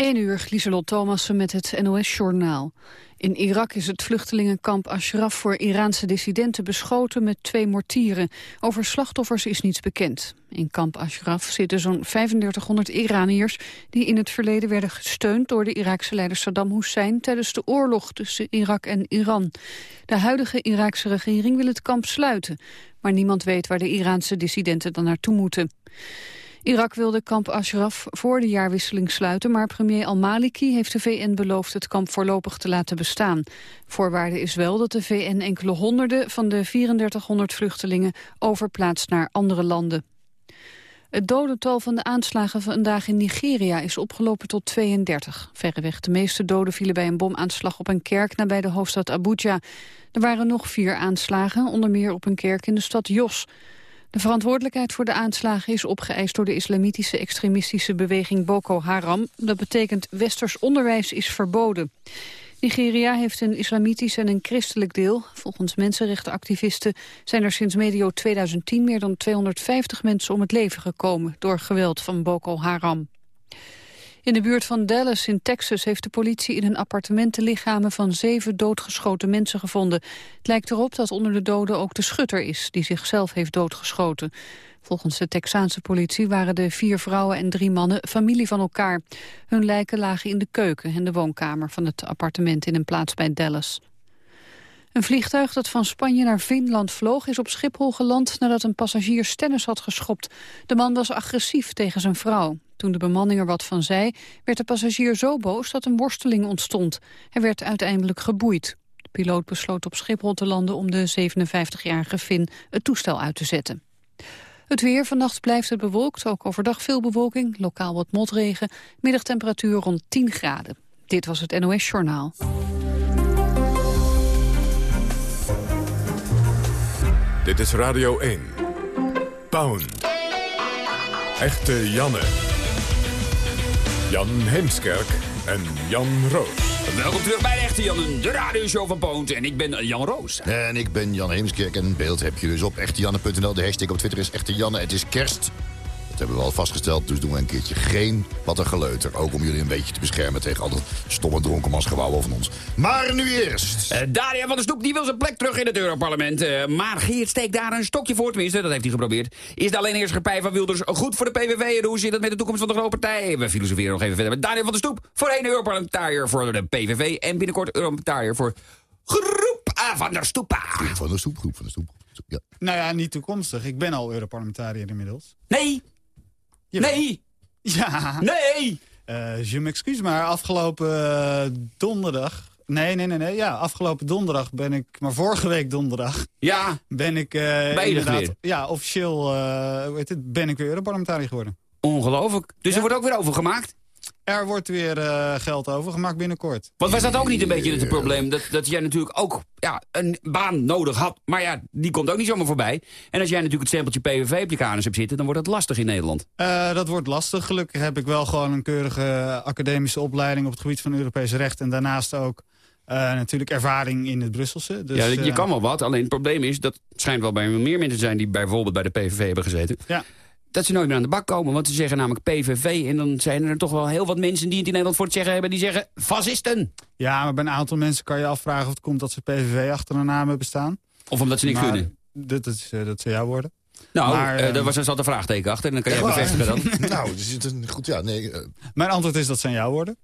1 uur, Lieselot Thomassen met het NOS-journaal. In Irak is het vluchtelingenkamp Ashraf voor Iraanse dissidenten beschoten met twee mortieren. Over slachtoffers is niets bekend. In kamp Ashraf zitten zo'n 3500 Iraniërs die in het verleden werden gesteund door de Iraakse leider Saddam Hussein tijdens de oorlog tussen Irak en Iran. De huidige Iraakse regering wil het kamp sluiten, maar niemand weet waar de Iraanse dissidenten dan naartoe moeten. Irak wilde kamp Ashraf voor de jaarwisseling sluiten... maar premier al-Maliki heeft de VN beloofd het kamp voorlopig te laten bestaan. Voorwaarde is wel dat de VN enkele honderden van de 3400 vluchtelingen overplaatst naar andere landen. Het dodental van de aanslagen vandaag in Nigeria is opgelopen tot 32. Verreweg de meeste doden vielen bij een bomaanslag op een kerk nabij de hoofdstad Abuja. Er waren nog vier aanslagen, onder meer op een kerk in de stad Jos. De verantwoordelijkheid voor de aanslagen is opgeëist door de islamitische extremistische beweging Boko Haram. Dat betekent westers onderwijs is verboden. Nigeria heeft een islamitisch en een christelijk deel. Volgens mensenrechtenactivisten zijn er sinds medio 2010 meer dan 250 mensen om het leven gekomen door geweld van Boko Haram. In de buurt van Dallas in Texas heeft de politie in een appartement de lichamen van zeven doodgeschoten mensen gevonden. Het lijkt erop dat onder de doden ook de schutter is, die zichzelf heeft doodgeschoten. Volgens de Texaanse politie waren de vier vrouwen en drie mannen familie van elkaar. Hun lijken lagen in de keuken en de woonkamer van het appartement in een plaats bij Dallas. Een vliegtuig dat van Spanje naar Finland vloog is op Schiphol geland nadat een passagier stennis had geschopt. De man was agressief tegen zijn vrouw. Toen de bemanning er wat van zei, werd de passagier zo boos dat een worsteling ontstond. Hij werd uiteindelijk geboeid. De piloot besloot op Schiphol te landen om de 57-jarige Fin het toestel uit te zetten. Het weer, vannacht blijft het bewolkt, ook overdag veel bewolking, lokaal wat motregen, middagtemperatuur rond 10 graden. Dit was het NOS Journaal. Dit is Radio 1. Pound. Echte Janne. Jan Heemskerk en Jan Roos. Welkom terug bij de Echte Jan, de radioshow van Poont. En ik ben Jan Roos. En ik ben Jan Heemskerk en beeld heb je dus op echtejanne.nl. De hashtag op Twitter is Echte Janne. Het is kerst hebben we al vastgesteld, dus doen we een keertje geen wat een geleuter. Ook om jullie een beetje te beschermen tegen al dat stomme dronkenmansgewauw van ons. Maar nu eerst. Uh, Daria van der Stoep die wil zijn plek terug in het Europarlement. Uh, maar Geert steekt daar een stokje voor, tenminste, dat heeft hij geprobeerd. Is de alleenheerschappij van Wilders goed voor de PVV? En hoe zit het met de toekomst van de grote partij? We filosoferen nog even verder met Daniel van der Stoep. Voorheen Europarlementariër voor de PVV en binnenkort Europarlementariër voor Groep A van der Stoep. Groep van der Stoep, Groep van der Stoep. Ja. Nou ja, niet toekomstig. Ik ben al Europarlementariër inmiddels. Nee, Nee! Ja. Nee! Uh, je m'excuse, maar afgelopen uh, donderdag... Nee, nee, nee, nee. Ja, afgelopen donderdag ben ik... Maar vorige week donderdag... Ja. Ben ik uh, inderdaad... Ja, officieel hoe heet het, ben ik weer Europarlementariër geworden. Ongelooflijk. Dus er wordt ook weer overgemaakt? Er wordt weer uh, geld overgemaakt binnenkort. Want was dat ook niet een beetje het probleem? Dat, dat jij natuurlijk ook ja, een baan nodig had. Maar ja, die komt ook niet zomaar voorbij. En als jij natuurlijk het stempeltje PVV op je kanus hebt zitten... dan wordt dat lastig in Nederland. Uh, dat wordt lastig. Gelukkig heb ik wel gewoon een keurige academische opleiding... op het gebied van Europees recht. En daarnaast ook uh, natuurlijk ervaring in het Brusselse. Dus, ja, je kan wel wat. Alleen het probleem is, dat schijnt wel bij meer mensen te zijn... die bijvoorbeeld bij de PVV hebben gezeten. Ja dat ze nooit meer aan de bak komen. Want ze zeggen namelijk PVV. En dan zijn er toch wel heel wat mensen die het in Nederland voor het zeggen hebben. Die zeggen fascisten. Ja, maar bij een aantal mensen kan je afvragen of het komt dat ze PVV achter hun naam hebben staan. Of omdat ze niks maar, kunnen. Dat, dat, uh, dat zou jouw worden. Nou, maar, uh, er was er zat een vraagteken achter. En dan kan jij bevestigen dan. nou, dus het een goed ja. Nee, uh. Mijn antwoord is dat zijn jouw woorden.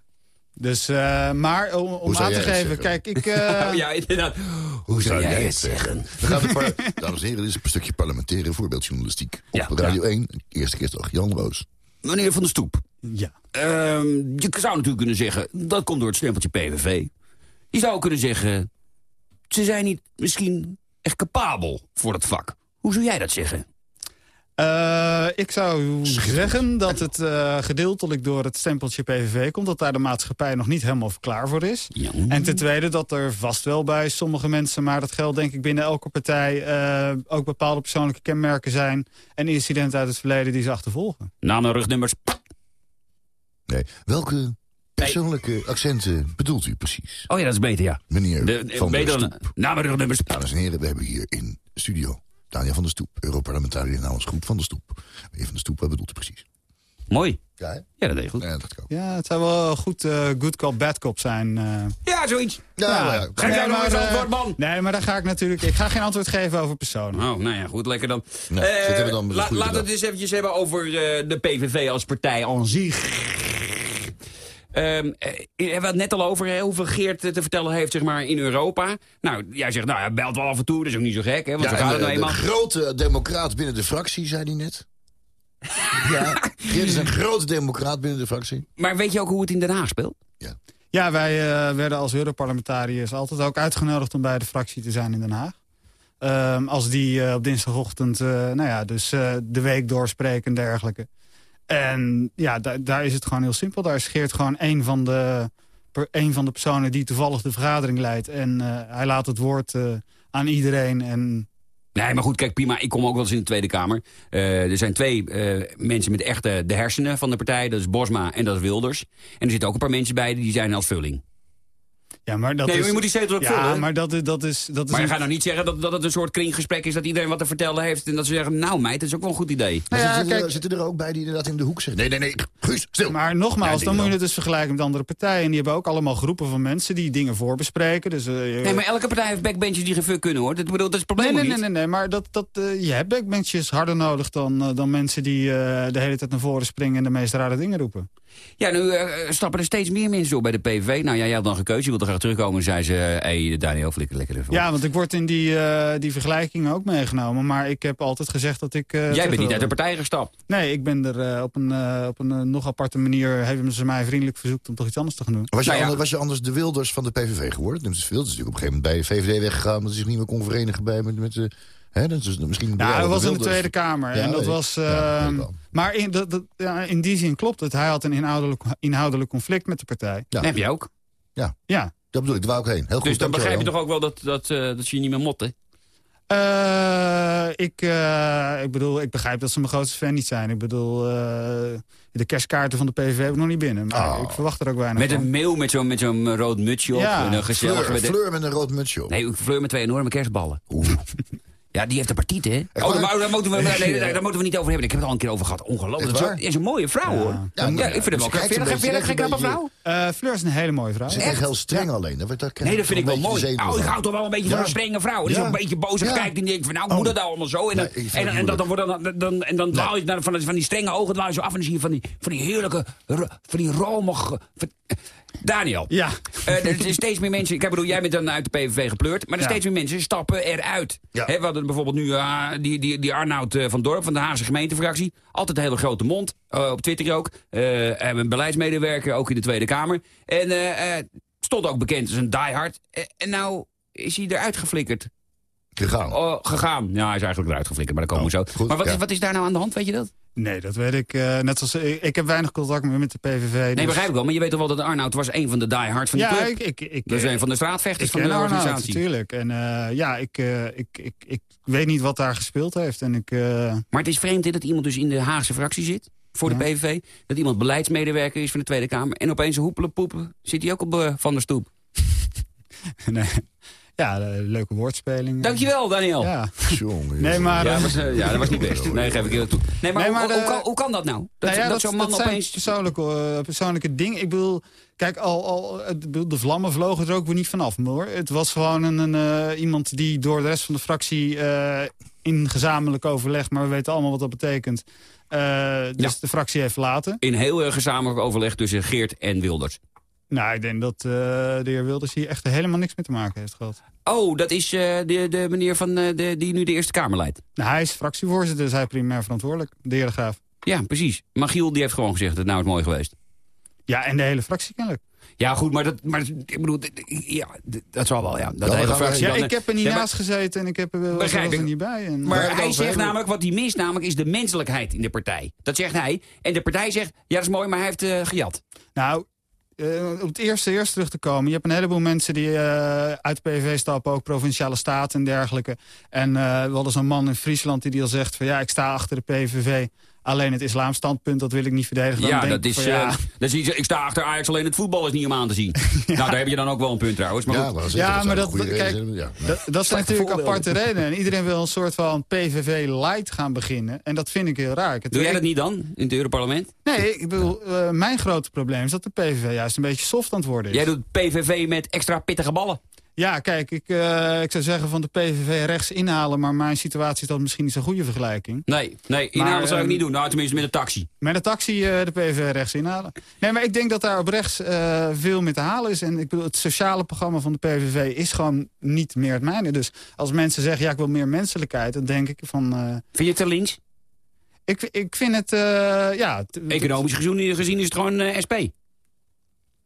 Dus, uh, maar om, om aan te geven, kijk, ik... Uh... ja, inderdaad. Hoe zou jij het zeggen? We gaan de Dames en heren, dit is een stukje parlementaire voorbeeldjournalistiek. Op ja, Radio ja. 1, eerste keer toch, Jan Roos. Meneer Van der Stoep. Ja. Uh, je zou natuurlijk kunnen zeggen, dat komt door het stempeltje PVV. Je zou kunnen zeggen, ze zijn niet misschien echt capabel voor het vak. Hoe zou jij dat zeggen? Uh, ik zou zeggen dat het uh, gedeeltelijk door het stempeltje PVV komt. Dat daar de maatschappij nog niet helemaal klaar voor is. Ja. En ten tweede dat er vast wel bij sommige mensen... maar dat geldt denk ik binnen elke partij... Uh, ook bepaalde persoonlijke kenmerken zijn... en incidenten uit het verleden die ze achtervolgen. Namen, rugnummers. Nee, welke persoonlijke accenten bedoelt u precies? Oh ja, dat is beter, ja. Meneer de, Van beter der Stoep. Namen, rugnummers. Dames en heren, we hebben hier in studio Van der Stoep, Europarlementariër namens Groep van der Stoep. Meneer van der Stoep, wat bedoelt u precies? Mooi. Ja, hè? Ja, dat deed goed. Ja, dat kan. Ja, het zou wel goed eh, good cop, bad cop zijn. eh. Ja, zoiets. Ja, Ja. maar ja. Geef jij nog eens eh, antwoord, man. Nee, maar dan ga ik natuurlijk... Ik ga geen antwoord geven over personen. Oh, nou ja, goed, lekker dan. Nee, Eh, we dan la- goede laten we het eens eventjes hebben over eh, de PVV als partij aan zich. Ehm eh, we hadden het net al over hè, hoeveel Geert eh, te vertellen heeft zeg maar, in Europa. Nou, jij zegt, nou, hij belt wel af en toe, dat is ook niet zo gek, hè, want Ja, de, het nou de eenmaal. grote democraat binnen de fractie, zei hij net. ja, Geert is een grote democraat binnen de fractie. Maar weet je ook hoe het in Den Haag speelt? Ja, wij eh, werden als Europarlementariërs altijd ook uitgenodigd om bij de fractie te zijn in Den Haag. Ehm, als die eh, op dinsdagochtend eh, nou ja, dus, eh, de week doorspreken en dergelijke. En ja, da- daar is het gewoon heel simpel. Daar is Geert gewoon een van de, een van de personen die toevallig de vergadering leidt. En eh, hij laat het woord eh, aan iedereen. En Nee, maar goed, kijk, prima. Ik kom ook wel eens in de Tweede Kamer. Eh, er zijn twee mensen met echte de hersenen van de partij. Dat is Bosma en dat is Wilders. En er zitten ook een paar mensen bij die zijn als vulling. Ja, maar dat nee, is, maar je moet die zetel ook vullen. ja, maar dat, is- dat is... Dat is Maar je een- gaat nou niet zeggen dat, dat het een soort kringgesprek is... dat iedereen wat te vertellen heeft en dat ze zeggen... nou meid, dat is ook wel een goed idee. Nou ja, zitten, er, kijk- zitten er ook bij die inderdaad in de hoek zeggen... Nee, nee, nee, Guus, stil. Maar nogmaals, Ja, dan moet je het dus vergelijken met andere partijen. En die hebben ook allemaal groepen van mensen die dingen voorbespreken. Dus, eh, je- Nee, maar elke partij heeft backbenches die geen fuck kunnen, hoor. Dat, bedoel, dat is het probleem nee, nee, nee, niet. nee, nee, maar dat, dat, eh, je hebt backbenches harder nodig dan, eh, dan mensen die eh, de hele tijd naar voren springen en de meest rare dingen roepen. Ja, nu eh, stappen er steeds meer mensen door bij de PVV. Nou ja, jij had dan gekozen, je wilde graag terugkomen. En zei ze, hé, hey, Daniel, flikker lekker even op. Ja, want ik word in die, eh, die vergelijking ook meegenomen. Maar ik heb altijd gezegd dat ik... eh, Jij bent niet uit de partij gestapt. Nee, ik ben er op een, op een nog aparte manier... hebben ze mij vriendelijk verzoekt om toch iets anders te gaan doen. Was je, Nou ja. anders, was je anders de Wilders van de PVV geworden? Dus Wilders is natuurlijk op een gegeven moment bij de VVD weggegaan... omdat hij zich niet meer kon verenigen bij met... met de, hè, dat is misschien Nou, hij was in de Wilders. Tweede Kamer. Ja, en dat ik. was, Ja, ehm, maar in, dat, dat, ja, in die zin klopt het. Hij had een inhoudelijk, inhoudelijk conflict met de partij. Ja. heb je ook. Ja. Dat bedoel ik, daar wou ik heen. Heel goed, Dus dan begrijp je toch ook wel dat, dat, eh, dat je je niet meer motten. Eh, ik, eh, ik bedoel, ik begrijp dat ze mijn grootste fan niet zijn. Ik bedoel, eh, de kerstkaarten van de PVV heb ik nog niet binnen. Maar Oh. ik verwacht er ook weinig Met van. een mail met zo'n met zo'n rood mutsje op. Ja, en een gezellig Fleur, met de- Fleur met een rood mutsje op. Nee, Fleur met twee enorme kerstballen. Oeh. Ja, die heeft een partij, hè? Oh, daar, daar, moeten we, nee, nee, daar, daar moeten we niet over hebben. Ik heb het al een keer over gehad. Ongelooflijk. Dat is een- mooie vrouw, Ja. hoor. Ja, ik vind hem ook. Vind je dat geen knappe vrouw? Eh, Fleur is een hele mooie vrouw. Ze is echt heel streng alleen. Dat, dat Nee, dat vind ik wel mooi. Oh, ik hou toch wel een beetje van een strenge vrouw. Die is een beetje boos en Ja. kijkt en denkt van, nou, Oh. moet dat nou allemaal zo? En dan, en, en, dan, dan, wordt dan, dan, en dan dwaal je naar, van, van die strenge ogen dwaal je zo af en dan zie je van die, van die heerlijke, van die romige... Daniel, Ja. eh, er zijn steeds meer mensen... Ik bedoel, jij bent dan uit de PVV gepleurd... maar er Ja. steeds meer mensen stappen eruit. Ja. We hadden bijvoorbeeld nu eh, die, die, die Arnoud eh, van Dorp... van de Haagse gemeentefractie. Altijd een hele grote mond. op Twitter ook. En een beleidsmedewerker, ook in de Tweede Kamer. En stond ook bekend als een diehard. Eh, en nou is hij eruit geflikkerd. Gegaan. Oh, gegaan. Ja, hij is eigenlijk eruit geflikkerd, maar daar komen we Oh, zo. goed, maar wat, ja. is, wat is daar nou aan de hand, weet je dat? Nee, dat weet ik. eh, net als, ik, ik heb weinig contact meer met de PVV. Nee, dus- begrijp ik wel. Maar je weet toch wel dat Arnoud was een van de diehards van die Ja, club? ik, ik, ik, Dat is eh, een van de straatvechters ik van ken de Arnoud, organisatie. natuurlijk. En eh, ja, ik, eh, ik, ik, ik weet niet wat daar gespeeld heeft. En ik, eh, Maar het is vreemd hè, dat iemand dus in de Haagse fractie zit... voor de. PVV. Dat iemand beleidsmedewerker is van de Tweede Kamer. En opeens hoepelen poepen zit hij ook op Van der Stoep. nee. Ja, eh, leuke woordspeling. Dankjewel, Daniel. Ja. Jongen, Nee, maar... Ja, eh, dat was, eh, ja, dat was niet best. Nee, geef ik eerlijk toe. Nee, maar, Nee, maar hoe, kan, hoe kan dat nou? Dat, nou ja, dat zo'n man dat opeens... persoonlijke, eh, persoonlijke dingen. Ik bedoel, kijk, al, al, de vlammen vlogen er ook weer niet vanaf. hoor. Het was gewoon een, een, eh, iemand die door de rest van de fractie eh, in gezamenlijk overleg... maar we weten allemaal wat dat betekent... eh, dus Ja. de fractie heeft verlaten. In heel erg gezamenlijk overleg tussen Geert en Wilders. Nou, ik denk dat eh, de heer Wilders hier echt helemaal niks mee te maken heeft gehad. Oh, dat is eh, de, de meneer van, eh, de, die nu de Eerste Kamer leidt. Nou, hij is fractievoorzitter, dus hij is primair verantwoordelijk, de heer De Graaf. Ja, precies. Maar Giel die heeft gewoon gezegd dat nou is mooi geweest. Ja, en de hele fractie kennelijk. Ja, goed, maar dat, maar ik bedoel, ja, dat zal wel, ja. Dat hele fractie Ja, dan, ik heb er niet Ja, maar- naast gezeten en ik heb er wel Begrijp er ik. niet bij. En, Maar het hij zegt hebben- namelijk, wat hij mist namelijk, is de menselijkheid in de partij. Dat zegt hij. En de partij zegt, ja, dat is mooi, maar hij heeft gejat. Nou, eh, op het eerste eerst terug te komen. Je hebt een heleboel mensen die eh, uit de PVV stappen, ook provinciale staten en dergelijke. En eh we hadden zo'n man in Friesland die, die al zegt van ja, ik sta achter de PVV Alleen het islamstandpunt, dat wil ik niet verdedigen. Dan ja, denk dat ik is, van, eh, dat is iets, ik sta achter Ajax, alleen het voetbal is niet om aan te zien. Nou, daar heb je dan ook wel een punt trouwens. Maar ja, goed. maar, dat, Ja, zou maar een dat- goede reden kijk. Ja. Dat, dat zijn natuurlijk aparte redenen. En iedereen wil een soort van PVV light gaan beginnen. En dat vind ik heel raar. Het- Doe jij dat niet dan, in het Europarlement? Nee, ik bedoel, eh, mijn grote probleem is dat de PVV juist een beetje soft aan het worden is. Jij doet PVV met extra pittige ballen. Ja, kijk, ik, eh, ik zou zeggen van de PVV rechts inhalen... maar mijn situatie is dat misschien niet zo'n goede vergelijking. Nee, nee inhalen zou ik ehm, niet doen. Nou, tenminste met een taxi. Met een taxi eh, de PVV rechts inhalen. Nee, maar ik denk dat daar op rechts eh, veel mee te halen is. En ik bedoel, het sociale programma van de PVV is gewoon niet meer het mijne. Dus als mensen zeggen, ja, ik wil meer menselijkheid... dan denk ik van... Vind je het te links? ik, ik vind het, ja... Economisch gezien, gezien is het gewoon SP.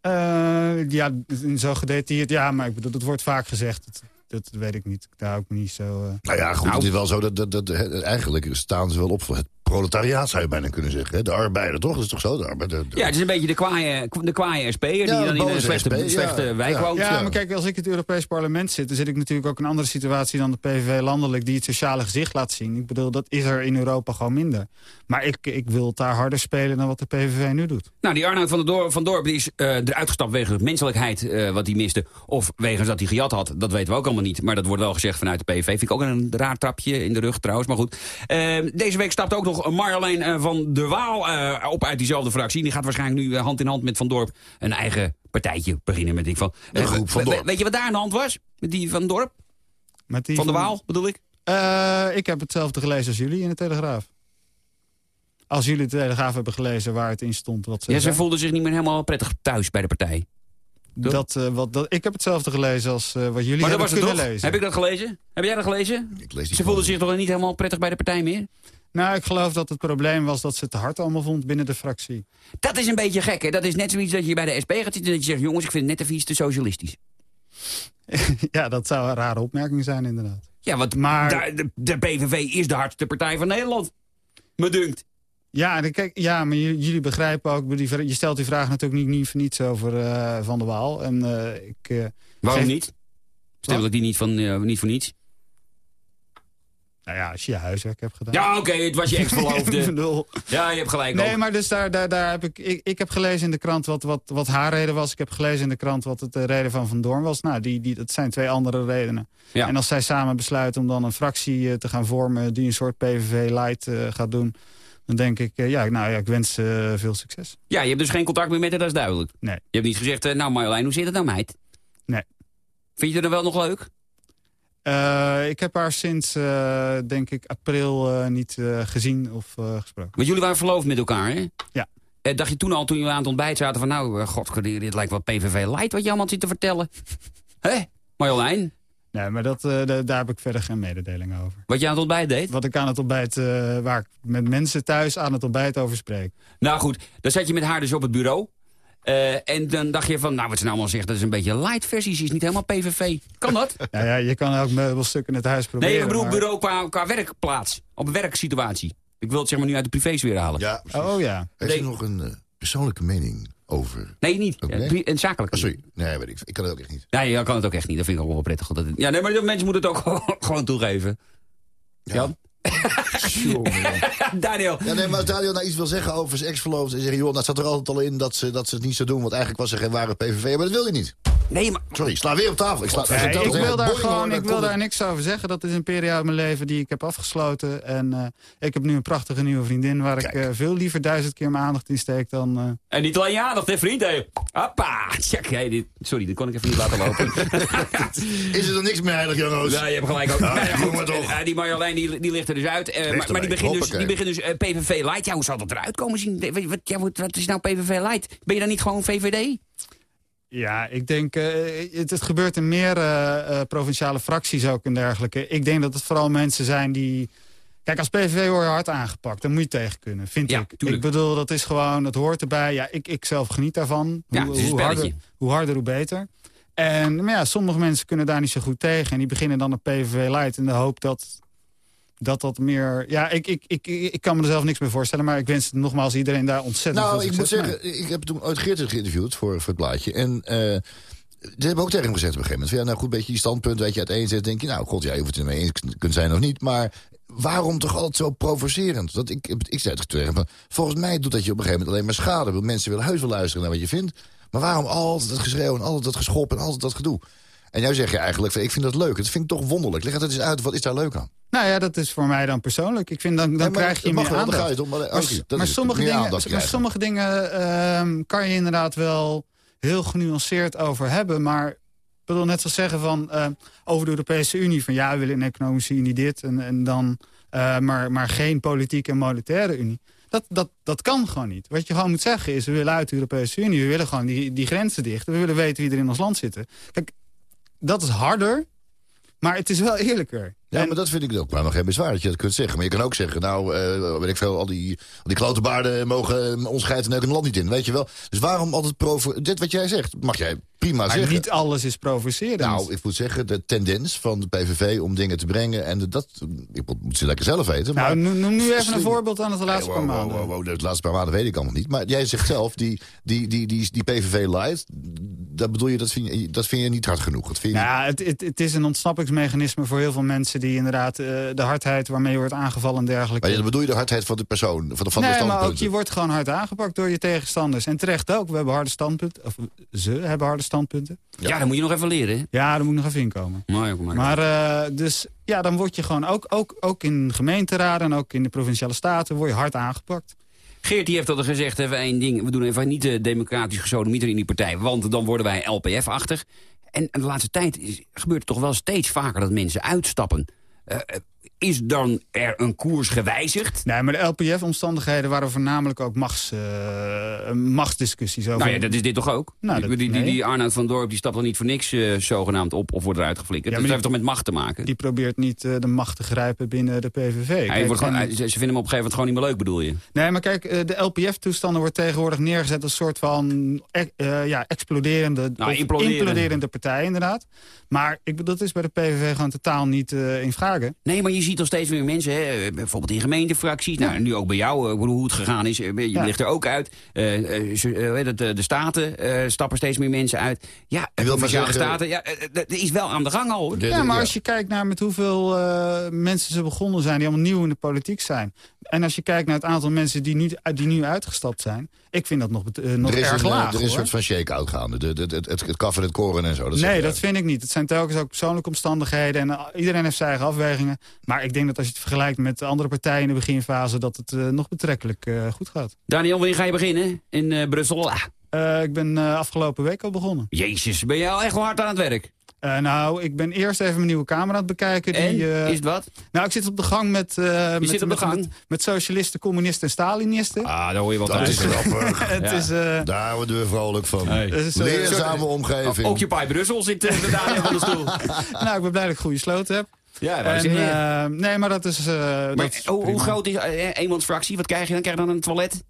Eh, ja, zo gedetailleerd. Ja, maar ik bedoel, dat wordt vaak gezegd. Dat, dat weet ik niet. Daar hou ik me niet zo... eh. Nou ja, goed, Nou. het is wel zo dat, dat, dat, eigenlijk staan ze wel op voor het proletariaat, zou je bijna kunnen zeggen. hè. De arbeider, toch? Dat is toch zo? De arbeider, de- Ja, het is een beetje de kwaaie, de kwaaie SP'er die dan in een boze slechte, SP, ja. slechte wijk Ja. woont. Ja, ja. maar kijk, als ik in het Europees parlement zit... dan zit ik natuurlijk ook in een andere situatie dan de PVV landelijk... die het sociale gezicht laat zien. Ik bedoel, dat is er in Europa gewoon minder. Maar ik, ik wil het daar harder spelen dan wat de PVV nu doet. Nou, die Arnoud van, der Dorp, van Dorp die is eh eruit gestapt wegens menselijkheid eh, wat hij miste. Of wegens dat hij gejat had. Dat weten we ook allemaal niet. Maar dat wordt wel gezegd vanuit de PVV. Vind ik ook een raar trapje in de rug trouwens. Maar goed. Eh, deze week stapt ook nog Marjolein eh, van der Waal eh, op uit diezelfde fractie. Die gaat waarschijnlijk nu eh, hand in hand met Van Dorp een eigen partijtje beginnen met ik van. Een groep Van Dorp. Weet je wat daar aan de hand was? Met die Van Dorp? Met die Van der Waal bedoel ik? Eh, ik heb hetzelfde gelezen als jullie in de Telegraaf. Als jullie de Telegraaf hebben gelezen waar het in stond wat ze Ja, ze zei. voelde zich niet meer helemaal prettig thuis bij de partij. dat, eh, wat, dat, Ik heb hetzelfde gelezen als eh, wat jullie Maar dat hebben was het kunnen toch? lezen. Heb ik dat gelezen? Heb jij dat gelezen? Ik lees Ze voelde zich toch niet helemaal prettig bij de partij meer? Nou, ik geloof dat het probleem was dat ze het te hard allemaal vond binnen de fractie. Dat is een beetje gek, hè? Dat is net zoiets dat je bij de SP gaat zitten en dat je zegt... jongens, ik vind het net even iets te socialistisch. ja, dat zou een rare opmerking zijn inderdaad. Ja, want Maar- de, de PVV is de hardste partij van Nederland. Me dunkt. Ja, en kijk, ja maar jullie, begrijpen ook... je stelt die vraag natuurlijk niet, niet voor niets over eh, Van der Waal. En eh, ik... eh, Waarom geef- niet? Stel ik die niet, van, niet voor niets? Nou ja, als je je huiswerk hebt gedaan. Ja, oké, het was je ex-verloofde. ja, je hebt gelijk Nee, ook. maar dus daar, daar, daar heb ik, ik... Ik heb gelezen in de krant wat, wat, wat haar reden was. Ik heb gelezen in de krant wat het de reden van Van Doorn was. Nou, die, die, dat zijn twee andere redenen. Ja. En als zij samen besluiten om dan een fractie eh, te gaan vormen... die een soort PVV-light eh, gaat doen... dan denk ik, eh, ja, nou ja, ik wens veel succes. Ja, je hebt dus geen contact meer met haar, dat is duidelijk. Nee. Je hebt niet gezegd, eh, nou Marjolein, hoe zit het nou meid? Nee. Vind je het dan wel nog leuk? Eh, ik heb haar sinds, eh, denk ik, april eh, niet gezien of gesproken. Want jullie waren verloofd met elkaar, hè? Ja. Dacht je toen al, toen jullie aan het ontbijt zaten... van nou, god, dit lijkt wel PVV light wat je allemaal zit te vertellen. Hé, Marjolein, Nee, maar dat, da- daar heb ik verder geen mededeling over. wat je aan het ontbijt deed? Wat ik aan het ontbijt, waar ik met mensen thuis aan het ontbijt over spreek. Nou goed, dan zat je met haar dus op het bureau. Eh, en dan dacht je van, nou wat ze nou allemaal zegt, dat is een beetje light versie. Ze is niet helemaal PVV. Kan dat? Nou ja, je kan ook meubelstukken in het huis proberen. nee, ik bedoel maar- bureau qua, qua werkplaats. Op een werksituatie. Ik wil het zeg maar nu uit de privésfeer halen. Ja, precies. Oh ja. Heeft Nee. u nog een eh, persoonlijke mening over... Nee, niet. Pri- Een zakelijk. Oh, sorry. Nee, weet ik. Ik kan het ook echt niet. Nee, je kan het ook echt niet. Dat vind ik ook wel prettig. Dat het- Ja, nee, maar de mensen moeten het ook gewoon- gewoon toegeven. Jan? Daniel. Ja, nee, maar als Daniel nou iets wil zeggen over zijn ex-verloofde... en zeggen, joh, dat zat er altijd al in dat ze, dat ze het niet zou doen... want eigenlijk was er geen ware PVV, maar dat wil je niet. Nee, maar... Sorry, ik sla weer op tafel. Ik, sla, Nee, als dat ik echt wil daar gewoon, ik wil daar niks over zeggen. Dat is een periode uit mijn leven die ik heb afgesloten. En eh, ik heb nu een prachtige nieuwe vriendin... waar ik eh, veel liever duizend keer mijn aandacht in steek dan... eh, En niet alleen je aandacht, hè, vriend. Hè. Hoppa. Check. Hey, dit... Sorry, dit kon ik even niet laten lopen. Is er dan niks meer heilig, Jan Roos? Ja, je hebt gelijk ook. Ja, ja, doe goed. maar toch. Die Marjolein die, die ligt er dus uit. Eh, maar, maar die erbij. begint dus, die begint dus PVV Light. Ja, hoe zal dat eruit komen zien? Wat, wat, ja, wat, wat is nou PVV Light? Ben je dan niet gewoon VVD? Ja, ik denk, eh, het, het gebeurt in meer eh, eh, provinciale fracties ook en dergelijke. Ik denk dat het vooral mensen zijn die... Kijk, als PVV word je hard aangepakt, dan moet je tegen kunnen, vind Ja, ik. tuurlijk. Ik bedoel, dat is gewoon, het hoort erbij. Ja, ik, ik zelf geniet daarvan. Ja, hoe, harder, hoe harder, hoe beter. En maar ja, sommige mensen kunnen daar niet zo goed tegen. En die beginnen dan een PVV Light in de hoop dat dat, dat meer... Ja, ik, ik, ik, ik kan me er zelf niks meer voorstellen. Maar ik wens nogmaals iedereen daar ontzettend Nou, veel ik moet mee. zeggen, ik heb toen ooit Geert geïnterviewd voor, voor het blaadje. En eh, Ze hebben ook tegen hem gezegd op een gegeven moment... Van, ja, nou goed, beetje die standpunt, weet je, uiteenzetten... denk je, nou god, ja, je hoeft het ermee eens kunt zijn of niet... maar waarom toch altijd zo provocerend? Dat ik, ik zei het tegen hem, volgens mij doet dat je op een gegeven moment alleen maar schade. Want mensen willen heus wel luisteren naar wat je vindt. Maar waarom altijd dat geschreeuw en altijd dat geschop en altijd dat gedoe? En jij zeg je eigenlijk, ik vind dat leuk. Dat vind ik toch wonderlijk. Leg het eens uit, wat is daar leuk aan? Nou ja, dat is voor mij dan persoonlijk. Ik vind dan, dan krijg je meer wel, aandacht. Je maar, maar, maar sommige dingen, maar sommige dingen uh, kan je inderdaad wel heel genuanceerd over hebben. Maar ik bedoel net zo zeggen van uh, over de Europese Unie... van ja, we willen een economische unie dit en, en dan... Uh, maar, maar geen politieke en monetaire unie. Dat, dat, dat kan gewoon niet. Wat je gewoon moet zeggen is, we willen uit de Europese Unie. We willen gewoon die, die grenzen dichten. We willen weten wie er in ons land zitten. Kijk, dat is harder, maar het is wel eerlijker. Ja, maar dat vind ik ook maar nog geen bezwaar dat je dat kunt zeggen. Maar je kan ook zeggen, nou, uh, weet ik veel, al die, al die klote baarden mogen ons geiten en land niet in, weet je wel. Dus waarom altijd provo... Dit wat jij zegt, mag jij prima maar zeggen. niet alles is provocerend. Nou, ik moet zeggen, de tendens van de PVV om dingen te brengen... en dat, ik moet ze lekker zelf weten. Nou, noem nu even een voorbeeld aan het laatste paar maanden. Wow, wow, de laatste paar maanden weet ik allemaal niet. Maar jij zegt zelf, die, die, die, die, die PVV light, dat bedoel je, dat vind je, dat vind je niet hard genoeg. Dat vind je ja, het, het, het is een ontsnappingsmechanisme voor heel veel mensen die inderdaad... Uh, de hardheid waarmee je wordt aangevallen en dergelijke. Maar dan bedoel je de hardheid van de persoon, van de, van nee, de maar ook je wordt gewoon hard aangepakt door je tegenstanders. En terecht ook, we hebben harde standpunten, of ze hebben harde standpunten. Ja, ja dan moet je nog even leren. Ja, dan moet ik nog even inkomen. Mooi, maar maar uh, dus ja, dan word je gewoon ook, ook, ook in gemeenteraden en ook in de provinciale staten word je hard aangepakt. Geert die heeft al gezegd, even één ding. We doen even niet de democratische gesodemieter in die partij. Want dan worden wij LPF-achtig. En de laatste tijd is, gebeurt het toch wel steeds vaker dat mensen uitstappen. Uh, is dan er een koers gewijzigd? Nee, maar de LPF-omstandigheden waren voornamelijk ook machts, uh, machtsdiscussies over. Nou ja, dat is dit toch ook? Nou, die, die, die, Arnoud van Dorp die stapt dan niet voor niks uh, zogenaamd op of wordt eruit geflikkerd. Ja, dat heeft toch met macht te maken? Die probeert niet uh, de macht te grijpen binnen de PVV. Kijk, wordt gewoon, en... ze vinden hem op een gegeven moment gewoon niet meer leuk, bedoel je? Nee, maar kijk, de LPF-toestanden wordt tegenwoordig neergezet als een soort van ja, exploderende, nou, imploderende. imploderende partij inderdaad. Maar ik bedoel, dat is bij de PVV gewoon totaal niet in vragen. Nee, maar je ziet nog steeds meer mensen, hè, bijvoorbeeld in gemeentefracties. Nou, nu ook bij jou, hoe het gegaan is. Je ja. ligt er ook uit. Uh, uh, de, de staten stappen steeds meer mensen uit. Ja, de provinciale staten, ja, dat is wel aan de gang al. Hoor. Ja, maar als je kijkt naar met hoeveel mensen ze begonnen zijn... die allemaal nieuw in de politiek zijn. En als je kijkt naar het aantal mensen die nu, die nu uitgestapt zijn... ik vind dat nog, uh, nog erg een, laag. Er is een soort van shake-out gaande. De, de, het, het, het kaf en het koren en zo. Dat nee, dat vind ik niet. Het zijn telkens ook persoonlijke omstandigheden. En iedereen heeft zijn eigen afwegingen. Maar ik denk dat als je het vergelijkt met de andere partijen in de beginfase... dat het uh, nog betrekkelijk uh, goed gaat. Daniel, wanneer ga je beginnen in Brussel? Ah. ik ben afgelopen week al begonnen. Jezus, ben jij al echt wel hard aan het werk? Uh, nou, ik ben eerst even mijn nieuwe camera aan het bekijken. Die, uh, is het wat? Nou, ik zit op de gang met, uh, met, zit op de gang? Met, met, socialisten, communisten en Stalinisten. Ah, daar hoor je wat Dat is grappig. het ja. is, Daar worden we vrolijk van. Hey. Is, Leerzame omgeving. Occupy Brussel zit de Daniel van de stoel. nou, ik ben blij dat ik goede sloten heb. Ja, dat en, uh, Nee, maar dat is... Uh, maar, dat hoe, hoe groot is uh, eenmansfractie? Wat krijg je dan? Krijg je dan een toilet?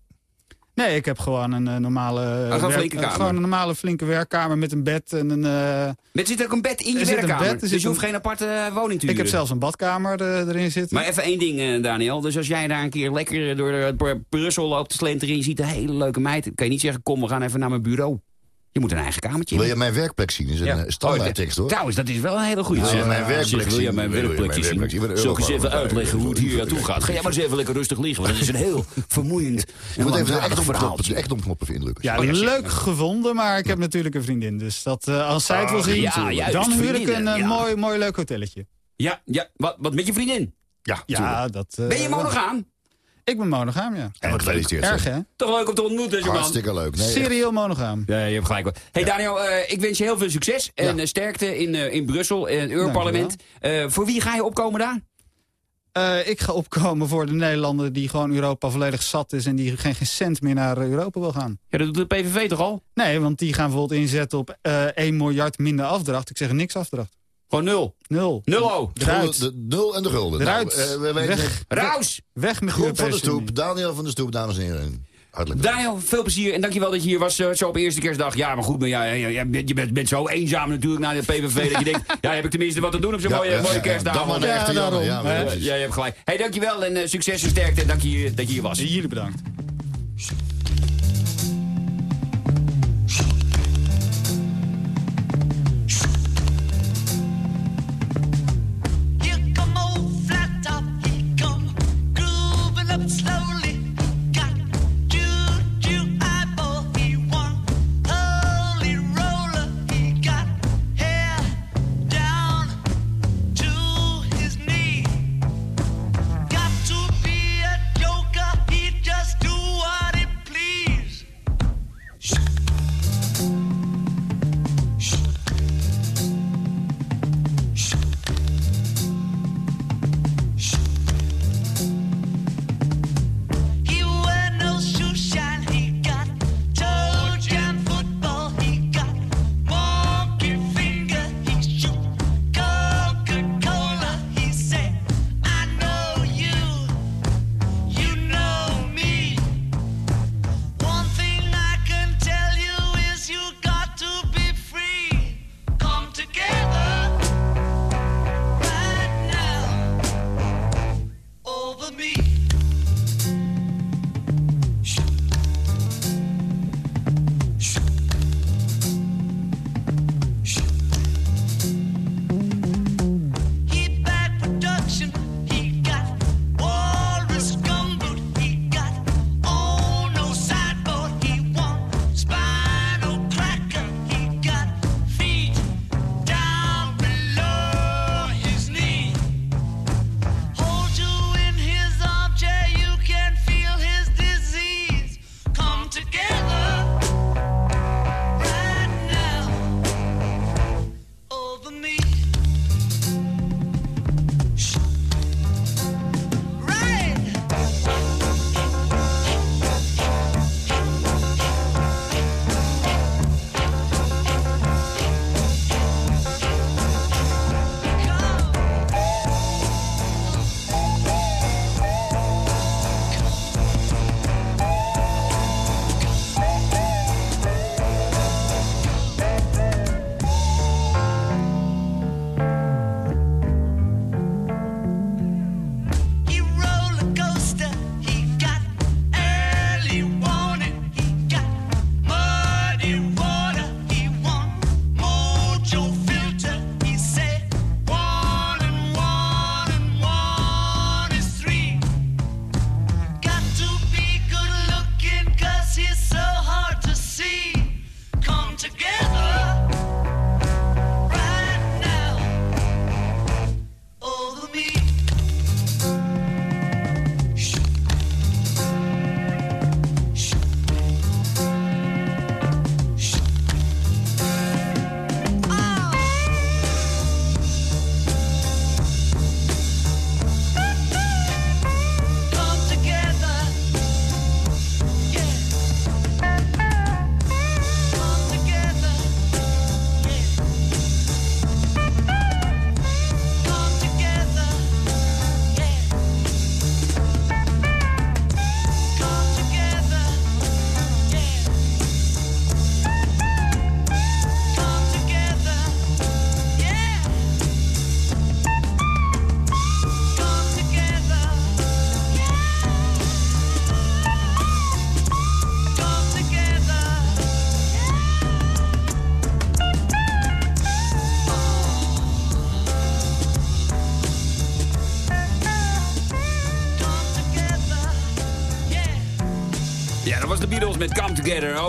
Nee, ik heb gewoon een uh, normale... Oh, werk, flinke kamer. Gewoon een normale flinke werkkamer met een bed en een... Met zit er ook een bed in je werkkamer? Bed, dus je hoeft geen aparte woning te huren? Ik heb zelfs een badkamer erin zitten. Maar even één ding, Daniel. Dus als jij daar een keer lekker door Brussel loopt te slenteren... je ziet een hele leuke meid... kan je niet zeggen, kom, we gaan even naar mijn bureau. Je moet een eigen kamertje Wil je mijn werkplek zien? Dat is een ja. standaard tekst, hoor. Trouwens, dat is wel een hele goede. Wil je mijn werkplek Wil je mijn werkplek zien? Zal ik eens even uitleggen hoe het hier naartoe gaat? Ga jij maar eens even lekker rustig liggen, want dat is een heel vermoeiend Je moet even echt omknoppen, echt omknoppen voor indruk. Ja, leuk gevonden, maar ik heb natuurlijk een vriendin. Dus dat, als zij het wil zien, dan huur ik een mooi, mooi leuk hotelletje. Ja, ja. Wat, wat met je vriendin? Ja, ja dat... Ben je monogaam? Ik ben monogaam, ja. En wat gefeliciteerd. Erg, hè? Toch leuk om te ontmoeten, man. Hartstikke leuk. Nee, Serieel monogaam. Ja, je hebt gelijk. Hey Daniel, uh, ik wens je heel veel succes en ja. sterkte in, uh, in Brussel, in het Europarlement. Uh, voor wie ga je opkomen daar? Uh, ik ga opkomen voor de Nederlander die gewoon Europa volledig zat is... en die geen, geen cent meer naar Europa wil gaan. Ja, dat doet de PVV toch al? Nee, want die gaan bijvoorbeeld inzetten op uh, 1 miljard minder afdracht. Ik zeg niks afdracht. Gewoon nul? Nul. Nul. De, de, nul en de gulden. Eruit. Nou, uh, we weten weg. Raus. Weg met Groep van de Stoep. Daniel van de Stoep, dames en heren. Hartelijk Daniel, veel plezier en dankjewel dat je hier was uh, zo op eerste kerstdag. Ja, maar goed, maar ja, ja, ja, je bent, bent, zo eenzaam natuurlijk naar de PVV... dat je denkt, ja, heb ik tenminste wat te doen op zo'n ja, mooie, ja, mooie kerstdag. Ja, daarom. Ja, ja, je hebt gelijk. hey, dankjewel en uh, succes en sterkte en dank je dat je hier was. Jullie bedankt.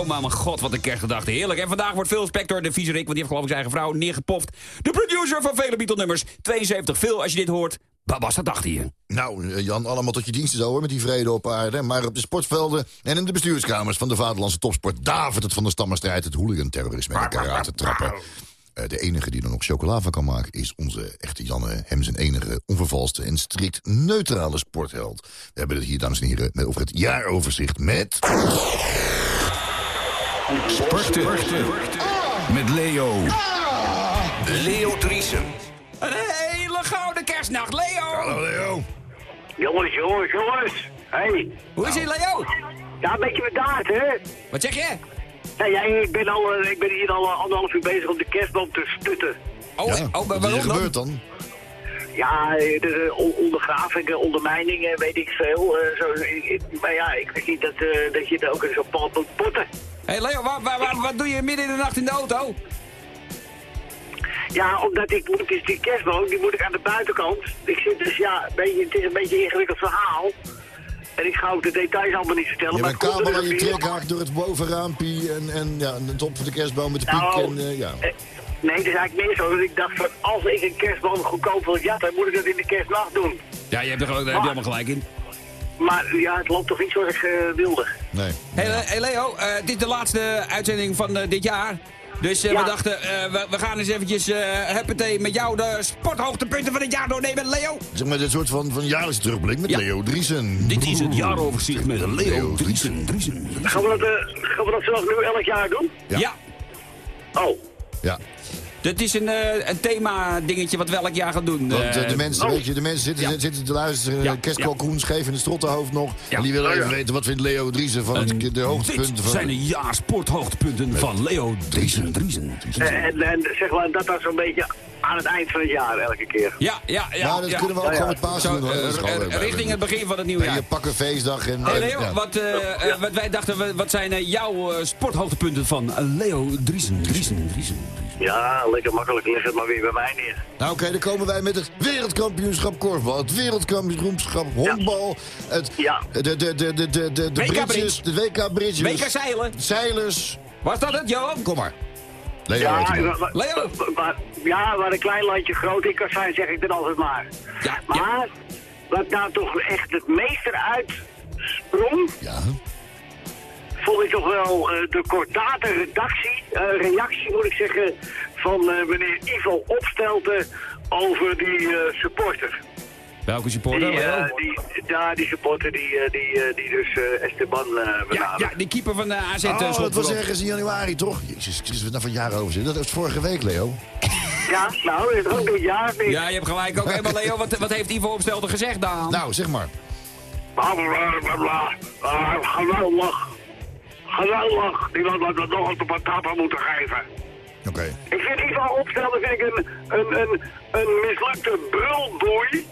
Oh, maar mijn god, wat een kerstgedachte. Heerlijk. En vandaag wordt Phil Spector, de viezerik, want die heeft geloof ik zijn eigen vrouw, neergepoft. De producer van vele Beatle-nummers. 72. Phil, als je dit hoort, wat was dat dacht je? Nou, eh, Jan, allemaal tot je diensten zo hoor, met die vrede op aarde. Maar op de sportvelden en in de bestuurskamers van de vaderlandse topsport... davert het van de stammenstrijd, het hooligan-terrorisme en de karate trappen. Eh, de enige die er nog chocola van kan maken is onze echte Janne. Hem zijn enige onvervalste en strikt neutrale sportheld. We hebben het hier, dames en heren, over het jaaroverzicht met... Sporten. Met Leo. Leo Driesen. Een hele gouden kerstnacht, Leo! Hallo Leo. Jongens, jongens, jongens. Hey, Hoe is het, Leo? ja, een beetje met daad, hè? Wat zeg je? Ja, ja, ik, ben al, eh, ik ben hier al eh, anderhalf uur bezig om de kerstboom te stutten. Oh, Ja, oh maar wat is er waarom dan? gebeurd dan? Ja, eh, de on- ondergravingen, ondermijningen, weet ik veel. eh, zo, ik- maar ja, ik weet niet dat, eh, dat je er ook eens op pad moet potten. Hé, hey, Leo, waar, waar, waar- wat doe je midden in de nacht in de auto? Ja, omdat ik moet dus die kerstboom, die moet ik aan de buitenkant. Ik zit dus, ja, een beetje, het is een beetje een ingewikkeld verhaal. En ik ga ook de details allemaal niet vertellen. Je maar kabel aan je trekhaak door het bovenraampje... en, en ja, de top van de kerstboom met de piek. Nou, en, eh, ja. eh, Nee, het is eigenlijk meer zo dat ik dacht van als ik een kerstboom goedkoop wil jatten, dan moet ik dat in de kerstnacht doen. Ja, je hebt er, daar heb je allemaal gelijk in. Maar ja, het loopt toch niet zoals ik eh, wilde. Nee. Hé hey, hey, Leo, eh, dit is de laatste uitzending van eh, dit jaar. Dus eh, Ja. we dachten, eh, we, we gaan eens eventjes uh, met jou de sporthoogtepunten van het jaar doornemen, Leo. Zeg maar, dit soort van, van jaarlijks terugblik met Ja. Leo Driesen. Dit is het jaaroverzicht met Leo Leo Driesen. Driesen. Gaan we dat, eh, gaan we dat zelf nu elk jaar doen? Ja. Ja. Oh, Ja, Dit is een, eh, een thema-dingetje wat we elk jaar gaan doen. want eh, eh. de mensen, oh. weet je, de mensen zitten, Ja. zitten te luisteren. Ja, Kerstkalkoen, scheef in het strottenhoofd nog. Ja. En die willen even ja. weten, wat vindt Leo Driesen van het, de hoogtepunten Dit van... zijn de jaarsporthoogtepunten van Leo Driesen. Driesen. en, en, en zeg maar dat dat zo'n beetje aan het eind van het jaar elke keer. Ja, ja, ja. nou, dat ja. kunnen we ook Ja, gewoon met Pasen Zo, doen. Dat eh, eh, eh, richting het begin van het nieuwe jaar. je pakken feestdag en... Hey en- Leo, ja. wat, eh, eh, wat wij dachten, we- wat zijn eh, jouw eh, sporthoogtepunten van eh, Leo Driesen? Driesen, Driesen. Ja, lekker makkelijk. Leg het maar weer bij mij neer. Nou oké, dan komen wij met het wereldkampioenschap korfbal, het wereldkampioenschap honkbal, het, Ja. de, de, de, de, de, de, de WK bridges, de WK bridges, WK zeilen. zeilers. Was dat het, Johan? Kom maar. Leo, Ja, Leo. wa- wa- ja, waar een klein landje groot in kan zijn, zeg ik dan altijd maar. Ja, Maar, wat nou toch echt het meest eruit sprong, ja. Vond ik toch wel eh, de kordate redactie, eh, reactie moet ik zeggen, van eh, meneer Ivo Opstelten over die eh, supporter. Welke Die, supporter, Leo? eh, die, ja, die supporter die, eh, die, eh, die dus eh, Esteban uh, ja, benaderde. ja, die keeper van de AZ Oh, uh, dat was ergens in januari, toch? Jezus, Christus, we nou van jaren over zitten. Dat was vorige week, Leo. Ja, nou, dat is ook dit jaar niet. Ja, je hebt gelijk ook. Hey, maar Leo, wat, wat heeft Ivo Opstelten gezegd dan? Nou, zeg maar. Bla, bla, bla, bla. Ah, geweldig. Geweldig. Die had dat nog op een tappen moeten geven. Oké. Ik vind Ivo Opstelten vind ik een, een, een, een mislukte brulboei.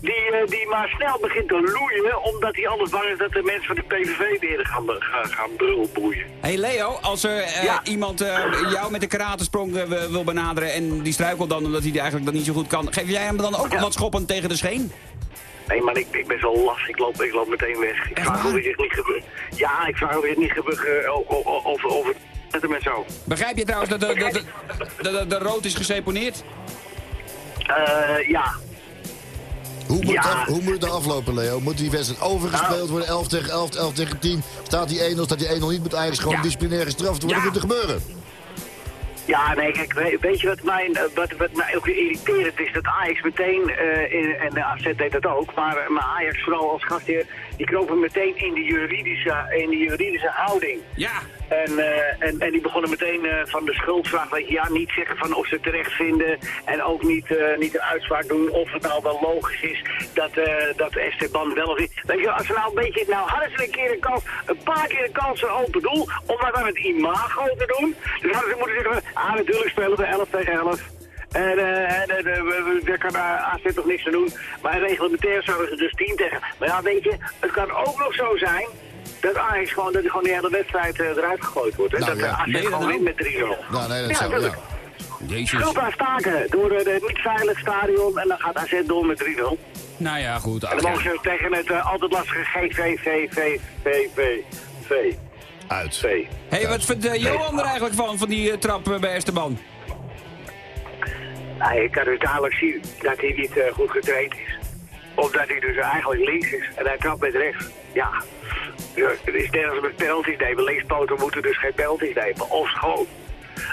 Die, eh, die maar snel begint te loeien, omdat hij anders bang is dat de mensen van de PVV weer gaan, gaan, gaan brulboeien. Hey Leo, als er eh, Ja. iemand eh, jou met de karatesprong wil benaderen en die struikelt dan omdat hij die eigenlijk dat niet zo goed kan, geef jij hem dan ook Ja. wat schoppen tegen de scheen? Nee, maar ik, ik ben zo last. Ik loop, ik loop meteen weg. Ik vraag of het niet gebeurt. Ja, ik vraag of het niet gebeurt eh, over, over het en zo. Begrijp je trouwens dat de, dat de, dat de, de rood is geseponeerd? Eh, ja. Hoe moet, Ja. het af- hoe moet het er aflopen, Leo? Moet die wedstrijd overgespeeld worden? 11 tegen 11, 11 tegen 10? Staat die 1-0, staat die 1-0 niet? Moet eigenlijk gewoon Ja. disciplinair gestraft worden? Ja. Wat moet er gebeuren? Ja, nee, kijk, weet, je wat mij, eh, wat, wat mij ook irriterend is? Dat Ajax meteen, eh, en de AZ deed dat ook, maar, maar Ajax vooral als gastheer, die kropen meteen in de juridische, in de juridische houding. Ja. En, eh, en, en die begonnen meteen eh, van de schuldvraag, weet je, ja, niet zeggen van of ze terecht vinden en ook niet, eh, niet een uitspraak doen of het nou wel logisch is dat, dat Esteban wel of niet. Weet je, als ze nou een beetje, nou hadden ze een keer een kans, een paar keer een kans voor open doel, om dat aan het imago te doen. Dus hadden ze moeten zeggen, ah natuurlijk spelen we 11 tegen 11. En, eh, en we- we- daar kan eh, AZ toch niks aan doen. Maar reglementair zouden ze dus 10 tegen. Maar ja, weet je, het kan ook nog zo zijn dat Ajax gewoon, dat die gewoon die hele wedstrijd eh, eruit gegooid wordt. Hè? Nou, dat ja. de je dat gewoon wint met 3-0. Nou, nee, dat Ja, zou... Ja. Jezus. Schuld aan staken door eh, het niet veilig stadion en dan gaat AZ door met 3-0. Nou ja, goed. En dan mogen ze tegen het eh, altijd lastige GVVVVV. Uit. V. hey, wat vindt eh, Johan er eigenlijk van, van die trap bij Esteban? Nou, je kan dus duidelijk zien dat hij niet goed getraind is. Of dat hij dus eigenlijk links is en hij trapt met rechts. Ja, het is net als met penalties nemen. Linkspoten moeten dus geen penalties nemen. Of gewoon,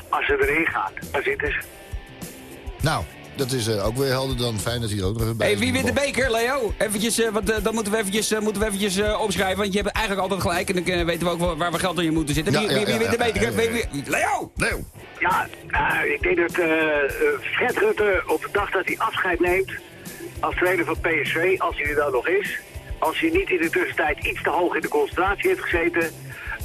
als ze erin gaat, dan zitten ze. Nou, dat is eh, ook weer helder dan. Fijn dat hij er ook nog even bij Hey, is. wie wint de beker, Leo? Eventjes, eh, want eh, dan moeten we eventjes, eh, moeten we eventjes eh, opschrijven, want je hebt eigenlijk altijd gelijk en dan weten we ook waar we geld in moeten zitten. Ja, Wie, ja, wie, wie ja, wint de beker? ja, ja, Wie- wie- Leo! Leo. Ja, ik denk dat Fred Rutte op de dag dat hij afscheid neemt als trainer van PSV, als hij er dan nog is, als hij niet in de tussentijd iets te hoog in de concentratie heeft gezeten,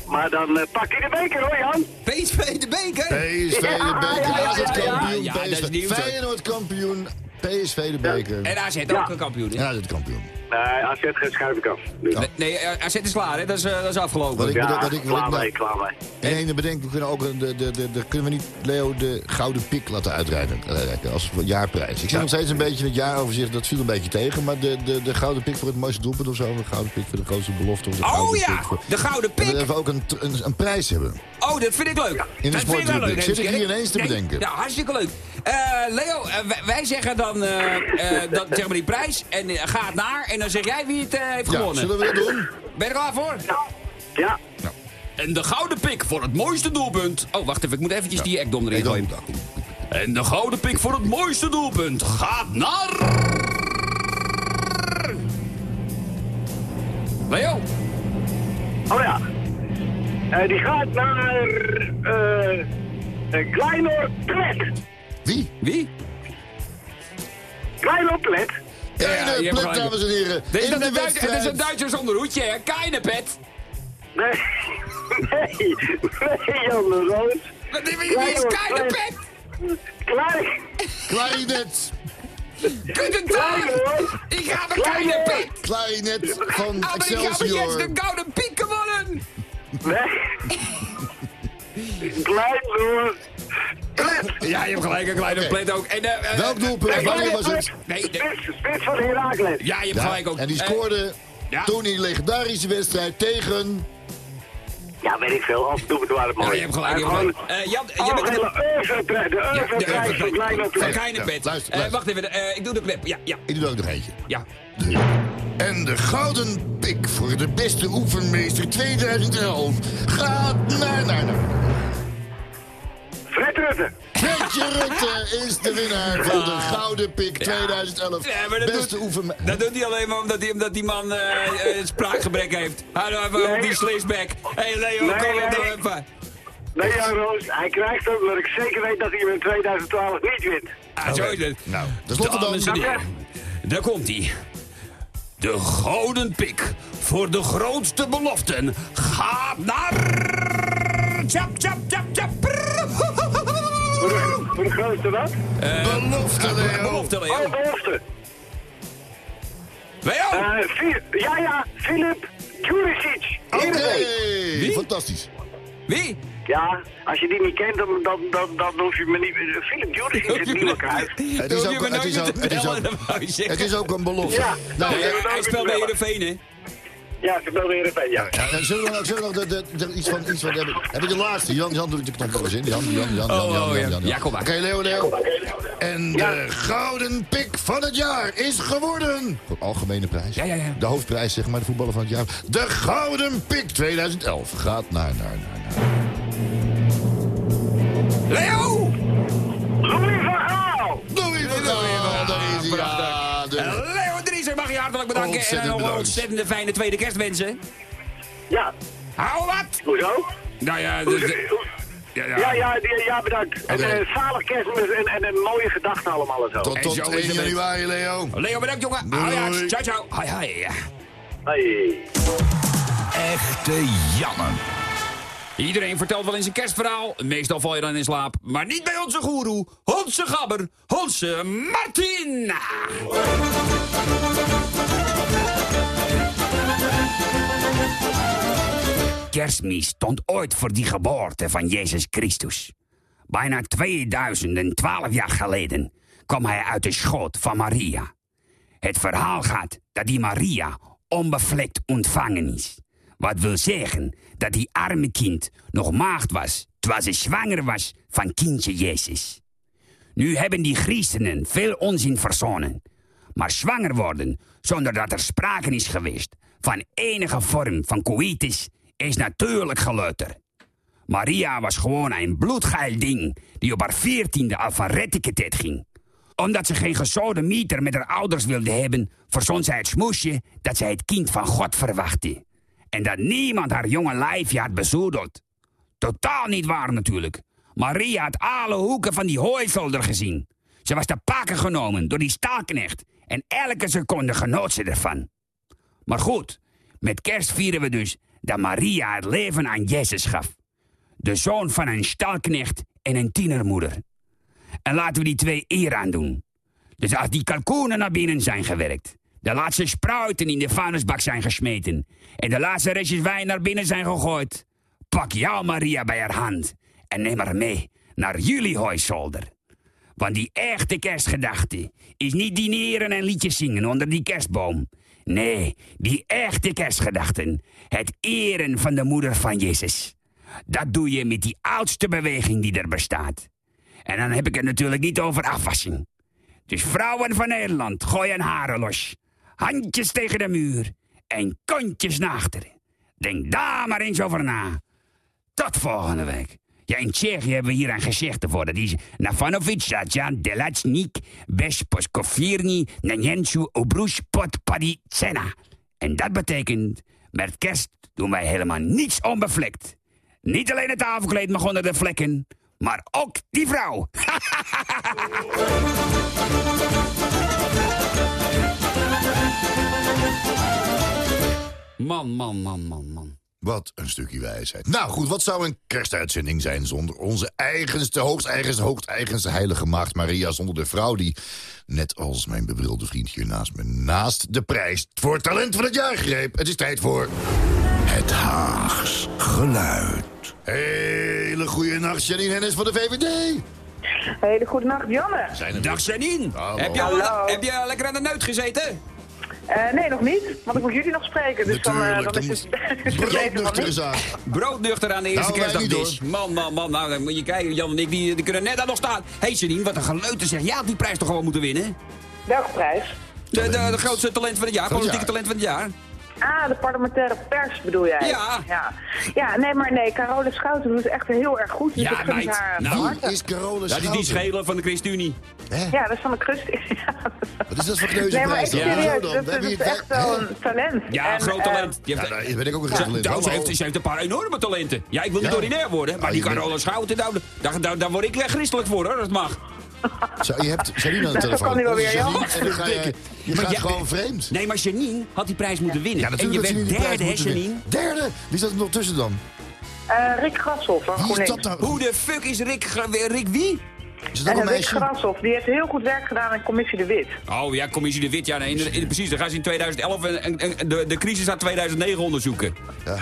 maar dan eh, pakt hij de beker hoor Jan. PSV de beker! PSV de Ja, beker. ja, ja, AZ ja, ja. kampioen. Ja, dat is. Feyenoord kampioen. PSV de beker. En AZ ook Ja. een kampioen, hè? Ja, dit kampioen. Nee, AZ schuif ik af. Dus. Nee, Nee, eh, AZ is klaar, hè? Dat is, eh, dat is afgelopen. Wat ik- Ja, wat ik- klaar nou- mee, klaar mee. En één bedenk, we kunnen ook een- de, de, de, de, kunnen we niet Leo de gouden pik laten uitreiken eh, als jaarprijs. Ik zie nog steeds een beetje het jaaroverzicht, dat viel een beetje tegen. Maar de, de, de gouden pik voor het mooiste doelpunt of zo, de gouden pik voor de grootste belofte. Of de Oh gouden ja, pik voor- de gouden En dat pik! we ook een, een, een prijs hebben. Oh, dat vind ik leuk. de dat vind ik wel sportrubriek. leuk. Zit ik hier ineens te Nee, bedenken. Ja, hartstikke leuk. Eh, Leo, eh, wij, wij zeggen dan eh, eh, dat, zeg maar die prijs en eh, gaat naar. En dan zeg jij wie het eh, heeft Ja, gewonnen. zullen we dat doen? Ben je er klaar voor? Ja, En de gouden pik voor het mooiste doelpunt. Oh, wacht even, ik moet eventjes die ekdom erin gooien. En de gouden pik voor het mooiste doelpunt gaat naar... Leo. oh ja. Eh, die gaat naar eh uh, Kleinor Plet. Wie? Wie? Kleinor Plet. Ja, ja, plek, dames en heren. Dit is, In dat de een Duits, het is een. Duitser zonder hoedje, hè? Keinepet. Nee, nee, nee, Jan de Roos. Wie is Kleinor Keinepet? Klein, Klarinet. Kuttentaal! Ik ga mijn kleine pik! Klarinet van Aber ich habe jetzt Excelsior. de gouden piek gewonnen! Nee. Klein Ja, je hebt gelijk, een kleine Oké. plet ook. En, eh, eh, Welk doelpunt? nee, Wanneer was het? Nee, de- Spits, spits van Herakles. ja, je hebt Ja, gelijk ook. en die Eh, scoorde ja. toen in die legendarische wedstrijd tegen... Ja, weet ik veel. Als doe het waar het Ja, mooi. je hebt gelijk. Je hebt gelijk. Eh, Jan, je Oh, bent... hele Eurofprijs, de Ja, de Eurofprijs van. Kleine Plet. kleine Ja, pet. wacht even, eh, ik doe de clip. Ja, ja, Ik doe er ook nog eentje. ja. En de gouden pik voor de beste oefenmeester 2011 gaat naar... naar, naar. Fred Rutte. Fredje Rutte is de winnaar van de gouden pik 2011. Ja, maar dat beste doet- oefenmeester. Dat doet hij alleen maar omdat, hij, omdat die man eh eh, spraakgebrek heeft. Hou nou even op Nee. die slisback. Hé hey Leo, Nee, kom op nee. nou even. Nee, Roos, hij krijgt hem, maar ik zeker weet dat hij hem in 2012 niet wint. Ah, zo is het. Nou, dan. Dames en Dank heren, daar komt hij. De gouden pik voor de grootste beloften gaat naar... Tjap, tjap, tjap, tjap. Voor de, de grootste wat? Belofte, Leo. Belofte, Oh, Leo. belofte. Leo! Eh, ja, ja, Filip Juricic. Oké, fantastisch. Wie? Ja, als je die niet kent, dan, dan, dan, dan hoef je me niet... eh, Filip Juricic is het nieuwe kruis. Het is ook- het is ook- het is ook- Het is ook een belofte. Ja. Nou, eh, dat Hij is speelt bij Heerenveen, hè? Ja, ze belde Heerenveen, ja. ja, en zullen we nog, zullen we nog de, de, de- iets van... Iets van heb, ik, heb ik de laatste? Jan, Jan, doe ik de knop nog eens in. Jan, Jan, Jan, Jan, Oh, Jan, oh, Jan, ja. Jan. Ja, kom maar. Oké, Leo, Leo. En Ja. de gouden pik van het jaar is geworden... Voor algemene prijs. Ja, ja, ja. De hoofdprijs, zeg maar, de voetballer van het jaar. De gouden pik 2011 gaat naar, naar, naar, naar... Leo! Bedanken. Ontzettend en een bedankt. ontzettende fijne tweede kerstwensen. Ja, Hou wat! hoezo? Nou ja, dus, ja, ja. Ja, ja, ja, bedankt. En Oké. eh, zalig kerstmis en, en een mooie gedachte allemaal en zo. Tot, En tot zo is 1 het. januari, Leo. Leo, bedankt jongen. Doei. Ajax, ciao ciao. Hoi hoi. Hey. Echte Janne. Iedereen vertelt wel eens een kerstverhaal. Meestal val je dan in slaap. Maar niet bij onze goeroe, onze gabber, onze Martin. Kerstmis stond ooit voor die geboorte van Jezus Christus. Bijna 2012 jaar geleden kwam hij uit de schoot van Maria. Het verhaal gaat dat die Maria onbevlekt ontvangen is. Wat wil zeggen dat die arme kind nog maagd was... terwijl ze zwanger was van kindje Jezus. Nu hebben die christenen veel onzin verzonnen. Maar zwanger worden zonder dat er sprake is geweest... van enige vorm van coïtus is natuurlijk geleuter. Maria was gewoon een bloedgeil ding... die op haar veertiende al van ging omdat ze geen gezoden mieter met haar ouders wilde hebben... verzon zij het smoesje dat zij het kind van God verwachtte. En dat niemand haar jonge lijfje had bezoedeld. Totaal niet waar natuurlijk. Maria had alle hoeken van die hooizolder gezien. Ze was te pakken genomen door die staalknecht... en elke seconde genoot ze ervan. Maar goed, met kerst vieren we dus dat Maria het leven aan Jezus gaf. De zoon van een stalknecht en een tienermoeder. En laten we die twee eer aan doen. Dus als die kalkoenen naar binnen zijn gewerkt... de laatste spruiten in de vuilnisbak zijn gesmeten... en de laatste restjes wijn naar binnen zijn gegooid... pak jou Maria bij haar hand en neem haar mee naar jullie hooizolder. Want die echte kerstgedachte is niet dineren en liedjes zingen onder die kerstboom. Nee, die echte kerstgedachten, het eren van de moeder van Jezus. Dat doe je met die oudste beweging die er bestaat. En dan heb ik het natuurlijk niet over afwassing. Dus vrouwen van Nederland, gooi hun haren los. Handjes tegen de muur en kontjes naar achteren. Denk daar maar eens over na. Tot volgende week. Ja, in Tsjechië hebben we hier een gezegde voor. Dat is Nafanovic, Rajan, Delachnik, Besposkofirni, Nanjensu, Obrush, Pot, Padicena. En dat betekent, met kerst doen wij helemaal niets onbevlekt. Niet alleen het tafelkleed mag onder de vlekken, maar ook die vrouw. Man, man, man, man, man. Wat een stukje wijsheid. Nou goed, wat zou een kerstuitzending zijn zonder onze eigenste, hoogsteigenste, hoogsteigenste heilige maagd Maria... zonder de vrouw die, net als mijn bebrilde vriend hier naast me... naast de prijs voor talent van het jaar greep. Het is tijd voor... Het Haags geluid. Hele goede nacht, Janine Hennis van de VVD. Hele goede nacht, Janne. Zijn er Dag Janine. Hallo. Heb je, al, heb je lekker aan de neut gezeten? Eh, nee, nog niet. Want ik moet jullie nog spreken. Dus dan, eh, Natuurlijk, dan dan is het is het beter van broodnuchtere niet. zaak. Broodnuchter aan de eerste Nou, kerstdag dus. Man, man, man. Nou, dan moet je kijken. Jan en ik die, die kunnen net daar nog staan. Hé hey Janine, wat een geleute zeg. Ja, had die prijs toch gewoon moeten winnen? Welke prijs? De, de, de grootste talent van het jaar. Politieke talent van het jaar. Ah, de parlementaire pers bedoel jij? Ja. Ja, ja nee, maar nee, Carole Schouten doet het echt heel erg goed. Dus Ja, ik meid. haar Nou, van Wie harte. is Carola Ja, die, die schelen van de ChristenUnie. Ja, dat is van de Christ. Wat is dat voor Nee, maar ik serieus, dan? dat, is hier- echt wel een talent. Ja, En, groot eh, talent. Die Ja, heeft, daar ben ik ook een groot talent. nou, ze, heeft, ze heeft een paar enorme talenten. Ja, ik wil niet Ja. ordinair worden, maar Ah, die Carola Schouten, daar, daar, daar word ik christelijk voor, hoor, dat mag. Zo, je hebt Janine aan de Dat telefoon. kan nu wel weer, Janine, Jan. En dan ga je, je gaat gewoon vreemd. Nee, maar Janine had die prijs moeten winnen. Ja, en je dat prijs derde, hè, Janine? winnen. Derde? Wie staat er nog tussen dan? eh, Rick Grashoff van is dat nou? Hoe de fuck is Rick, Rick wie? Is dat En een Rick meisje? Grashoff, die heeft heel goed werk gedaan in Commissie De Wit. Oh ja, commissie De Wit. Ja, nee, in- in- precies. Dan gaan ze in 2011 en, en- en de, de crisis uit 2009 onderzoeken. Hè?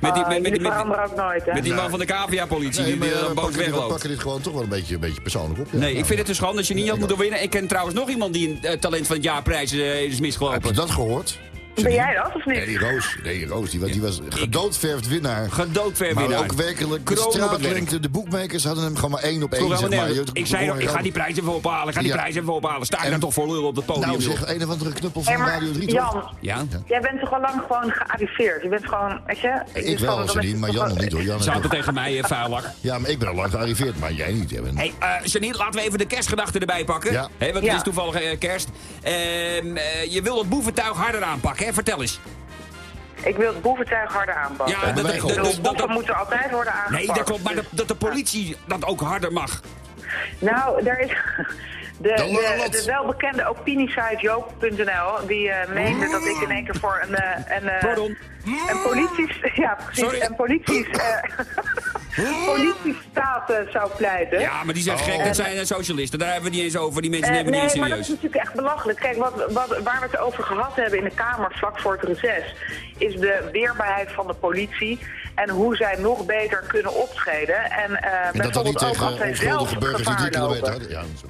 Met die, Ah, met, met, jullie met, met, veranderen ook nooit, hè? met die man van de KVA-politie Nee, die, die eh, dan boos pakken, dit, we pakken dit gewoon toch wel een beetje, een beetje persoonlijk op. ja. Nee, ik vind het een schande dat je niet had moeten winnen. Ik ken trouwens nog iemand die een eh, talent van het jaarprijs eh, is Heb misgelopen. je dat gehoord? Ben jij dat of niet? Nee, die Roos. Nee, Roos, die was, die was gedoodverfd winnaar. Gedoodverf Maar winnaar. ook werkelijk, de het boekmakers hadden hem gewoon maar één op één, zeg maar. Ik zei nog, ik ga die prijs even ophalen. Ik ga die Ja. prijs even ophalen. Sta ik dan toch voor lul op het podium? Nou, zeg, een of andere knuppel Hey, van maar Radio 3, toch? Jan, Ja? jij bent toch al lang gewoon gearriveerd? Je bent gewoon, weet je... Ik wel, Janine, het maar toch Jan nog niet hoor. Jan hadden nog- tegen mij, uh, vuilak. Ja, maar ik ben al lang gearriveerd, maar jij niet. Jij bent- Hé, hey, uh, Janine, laten we even de kerstgedachten erbij pakken. Ja. Want Ja. het is toevallig eh, kerst. Ehm, eh, je wil het boeventuig harder aanpakken, hè? Vertel eens. Ik wil het boeventuig harder aanpakken. Ja, dat, dat, dat, boeven moeten altijd worden aangepakt. nee, dat klopt, maar dat, Dus- dat de politie dat ook harder mag. Nou, daar is... De, De de, welbekende opiniesite joop.nl, die eh, meende dat ik in één keer voor een, eh, een, eh, Pardon? een polities, ja precies, Sorry. een polities, eh politiestaat zou pleiten. Ja, maar die zijn gek, dat zijn eh, socialisten. Daar hebben we het niet eens over. Die mensen Eh, nemen nee, niet eens maar dat is serieus. natuurlijk echt belachelijk. Kijk, wat, wat, waar we het over gehad hebben in de Kamer vlak voor het reces... is de weerbaarheid van de politie en hoe zij nog beter kunnen optreden. En, eh, En dat dan niet bijvoorbeeld ook als tegen zij zelf onschuldige burgers die gevaar drie kilometer lopen. hadden. Ja, zo.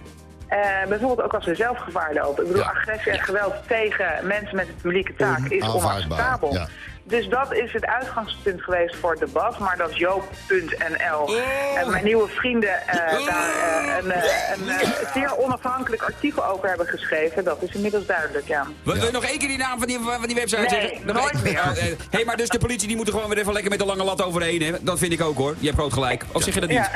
Eh, bijvoorbeeld ook als ze zelf gevaar lopen. Ik bedoel, Ja. agressie en geweld tegen mensen met een publieke taak is onacceptabel. ja. Dus dat is het uitgangspunt geweest voor het debat. Maar dat Joop.nl Oh. en mijn nieuwe vrienden eh, daar eh, een, eh, een eh, zeer onafhankelijk artikel over hebben geschreven, dat is inmiddels duidelijk, ja. Wil wil je nog één keer die naam van die, van die website Nee, zeggen? Nog nooit één- meer. Oh, eh, hey, maar dus de politie die moet er gewoon weer even lekker met de lange lat overheen. Hè? Dat vind ik ook hoor. Je hebt groot gelijk. Of zeg je dat niet? Ja.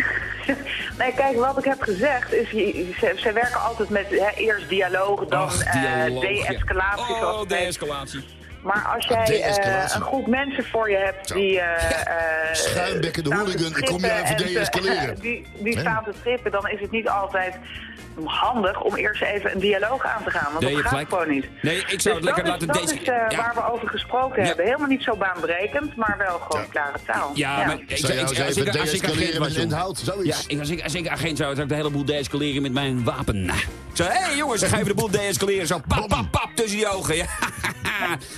Nee, kijk, wat ik heb gezegd is, je- ze, ze werken altijd met hè, eerst dialoog, dan Ach, eh, dialoog, ja. de-escalatie. Oh, de-escalatie. Maar als Ja, jij de-escalatie. een groep mensen voor je hebt die... eh eh, Schuimbekken, de hooligan, ik kom je even en te- de-escaleren. die die staan te trippen, dan is het niet altijd handig om eerst even een dialoog aan te gaan. Want Nee, je dat hebt gaat gelijk. gewoon niet. Nee, ik zou het Dus lekker dat laten deze- Dat is eh, ja. waar we over gesproken Ja. hebben. Helemaal niet zo baanbrekend, maar wel gewoon klare taal. Ja, maar ik, Zou je als ik, even als ik agent was? Ja, als, ik, als ik agent zou, zou ik de hele boel deescaleren met mijn wapen. Zo, hé hey, jongens, dan ga even de boel deescaleren. Zo, pap, pap, pap, tussen die ogen. Ja.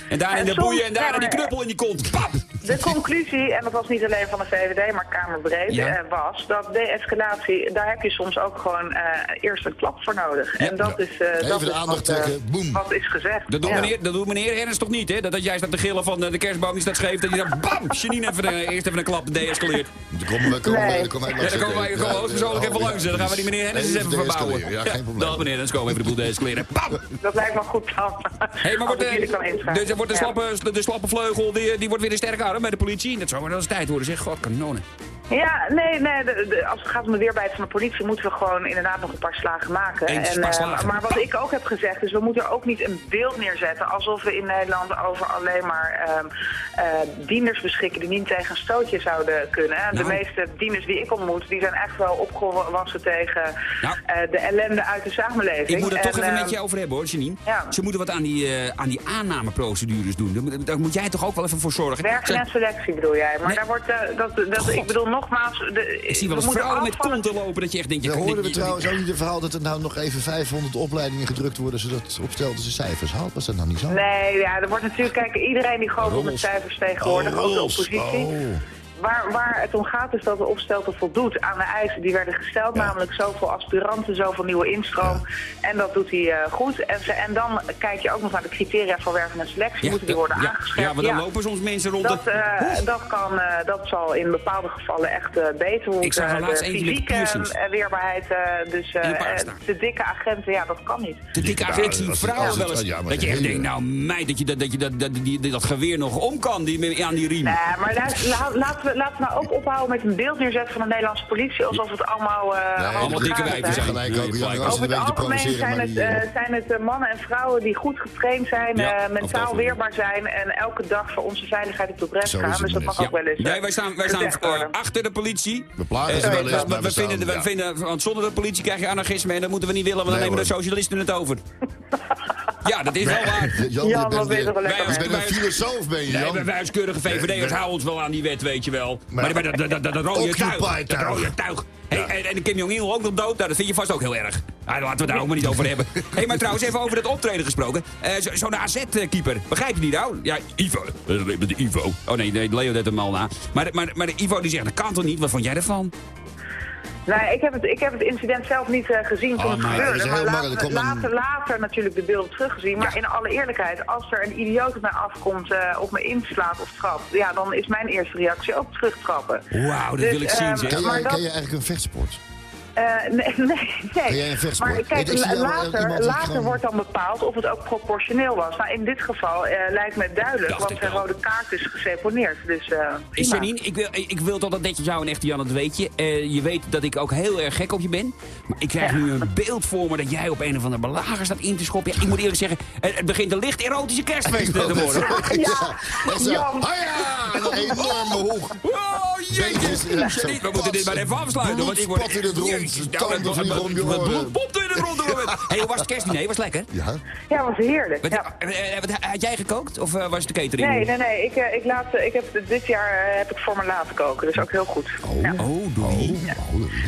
En daar in de boeien en daar in die knuppel in die kont. Pap! De conclusie, en dat was niet alleen van de VVD, maar Kamerbreed, Ja. eh, was dat de-escalatie, daar heb je soms ook gewoon eh, eerst een klap voor nodig. En dat is, eh, Even dat de is aandacht wat, trekken, boem. wat is gezegd. Dat doet, Ja. meneer, dat doet meneer Ernst toch niet, hè? Dat, dat jij staat te gillen van de kerstboom die staat scheef. Dat je dan bam, Janine even, eerst even een klap deescaleert. Dan komen we, komen we, Nee. dan komen langs dan komen gewoon Ja, persoonlijk even langs. Dan gaan we die meneer Hennis eens even verbouwen. Ja, geen probleem. Dag meneer Hennis, komen even de boel deescaleren. Bam! Dat lijkt me goed dan. Hey, maar Als wordt, de, dus wordt de, slappe, de, de slappe vleugel die, die wordt weer een sterke arm bij de politie. Dat zou maar wel eens tijd worden, zeg. God, kanonnen. Ja, nee, nee de- de- als het gaat om de weerbaarheid van de politie moeten we gewoon inderdaad nog een paar slagen maken. Paar eh, maar wat ik ook heb gezegd is, we moeten ook niet een beeld neerzetten alsof we in Nederland over alleen maar ehm eh, dieners beschikken die niet tegen een stootje zouden kunnen. De Nou. meeste dieners die ik ontmoet, die zijn echt wel opgewassen tegen Nou. eh, de ellende uit de samenleving. Ik moet het toch En, even ehm, met je over hebben hoor, Janine. ja. Ze moeten wat aan die, aan die aannameprocedures doen. Daar, moet- jij toch ook wel even voor zorgen. Werken Ze- en selectie bedoel jij. Maar Nee. daar wordt, dat, dat, ik bedoel nogmaals... De, ik zie wel we eens moeten vrouwen met konten lopen dat je echt denkt... Je Ja, kan- hoorden we trouwens ook niet het verhaal dat er nou nog even 500 opleidingen gedrukt worden... zodat opstelten cijfers haalt? Was dat nou niet zo? Nee, ja, er wordt natuurlijk, kijk, iedereen die gooit op met cijfers tegenwoordig, ook de oppositie. Oh. Waar, waar het om gaat is dat de opstelter voldoet aan de eisen die werden gesteld. Namelijk zoveel aspiranten, zoveel nieuwe instroom. En dat doet hij eh, goed. En, ze, en dan kijk je ook nog naar de criteria voor werving en selectie. Moeten die worden ja, aangescherpt? Ja, want dan lopen soms mensen rond. Dat, de- eh, dat, kan, eh, dat zal in bepaalde gevallen echt eh, beter worden. Ik zag laatst de eentje met fysieke piercings. weerbaarheid, eh, dus de dikke agenten, ja, dat kan niet. De dikke Ja, agent, ik zie als het- vrouwen wel eens. ja, maar dat je echt denkt, nou meid, dat je dat, dat, je dat, dat, die, dat geweer nog om kan die, met- aan die riem. Nee, maar luister, la- laten, we, laten we nou ook ophouden met een beeld neerzetten van de Nederlandse politie. Alsof het allemaal... eh Nee, allemaal dikke wijven zijn. Gelijk ook, Over het algemeen zijn het, eh, eh, zijn het eh, mannen en vrouwen die goed getraind zijn, Ja, eh, het mentaal weerbaar zijn en elke dag voor onze veiligheid op de bres gaan. het, Dus dat mag ook wel eens. Nee, wij staan, wij staan achter de politie. We plagen ze wel we- eens, we, maar we vinden, staan- we ja. vinden, want zonder de politie krijg je anarchisme en dat moeten we niet willen, want dan nemen de socialisten het over. ja, dat is wel waar. Jan, Jan, je bent je toch een bent filosoof, ben je, Jan. wij wij als keurige VVD'ers houden ons wel aan die wet, weet je wel. Maar, Maar- maar dat, dat, dat, dat rode tuig, dat rode tuig. Hey, en, en Kim Jong-il ook nog dood, nou, dat vind je vast ook heel erg. Ah, laten we daar ook maar niet over hebben. hey, maar trouwens, even over dat optreden gesproken. Eh, zo- Zo'n AZ-keeper, begrijp je die nou? Ja, Ivo. Eh, de Ivo. Oh nee, nee Leo deed hem al na. Maar, maar, maar de Ivo die zegt, dat kan toch niet? Wat vond jij ervan? Nee, ik heb, het, ik heb het incident zelf niet eh, gezien toen Oh, het gebeurde. Maar later. Er een- later, later natuurlijk de beelden teruggezien. Maar in alle eerlijkheid, als er een idioot op mij afkomt, eh, op me inslaat of trapt... Ja, dan is mijn eerste reactie ook terugtrappen. Wauw, dat Dus, wil ik zien, ehm, zeg. Ken maar jij, dat- ken jij eigenlijk een vechtsport? Eh, nee, nee, nee. Ben jij een vechtsport? Maar kijk, later, later gewoon- wordt dan bepaald of het ook proportioneel was. Nou, in dit geval eh, lijkt me duidelijk, Dacht want wel. rode kaart is geseponeerd. Dus, eh. Janine, ik wil, ik wil toch dat netjes jou en echte Jan, dat weet je. Eh, je weet dat ik ook heel erg gek op je ben. Maar ik krijg nu een beeld voor me dat jij op een of andere belager staat in te schoppen. Ja, ik moet eerlijk zeggen, het, het begint een licht erotische kerstfeest te worden. Ja, dat is, Jan. ah ja, een enorme hoek. Oh, jeetje. We moeten dit maar even afsluiten. Want ik word Jezus, tanden wat- vliegen wat- om je wat oren. bloed popt in het rond. Hé, hoe was het kerstdiner? Was lekker? Ja, Ja, was heerlijk. Wat, Ja. eh, eh, wat- had jij gekookt of eh, was het de catering? Nee, nee, nee. Ik, eh, ik, laat, eh, ik heb, dit jaar eh, heb ik voor me laten koken, dus ook heel goed. Ja. Oh, doei.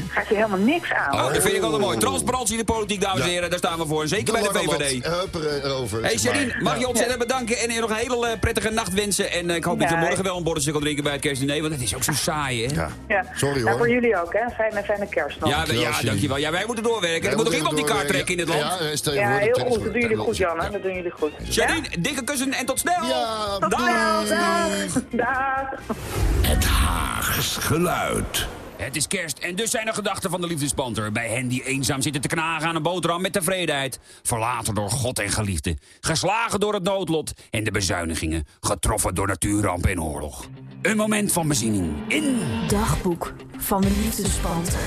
Gaat je helemaal niks aan. Oh, dat vind ik altijd mooi. Transparantie in de politiek, dames en Ja. heren. Daar staan we voor. En zeker bij de VVD. Hupperen erover. Hey maar. Janine, mag je ontzettend bedanken en je nog een hele eh, prettige nacht wensen. En eh, ik hoop dat je morgen wel een borreltje kan drinken bij het kerstdiner, want het is ook zo saai, hè? Ja. Sorry, hoor. voor jullie ook, hè. Fijne, fijne kerst nog. Ja, ja, dankjewel. Ja, wij moeten doorwerken. Er moet nog iemand die kaart trekken in het land. Ja, stel je Ja, voor, heel goed. Dat doen jullie goed, Jan. Dat doen jullie goed. Janine, dikke kussen en tot snel! Ja, Dag! Dag, dag. Dag. Het Haags geluid. Het is kerst en dus zijn er gedachten van de liefdespanter. Bij hen die eenzaam zitten te knagen aan een boterham met tevredenheid. Verlaten door God en geliefde. Geslagen door het noodlot en de bezuinigingen. Getroffen door natuurramp en oorlog. Een moment van bezinning in... Dagboek van de liefdespanter.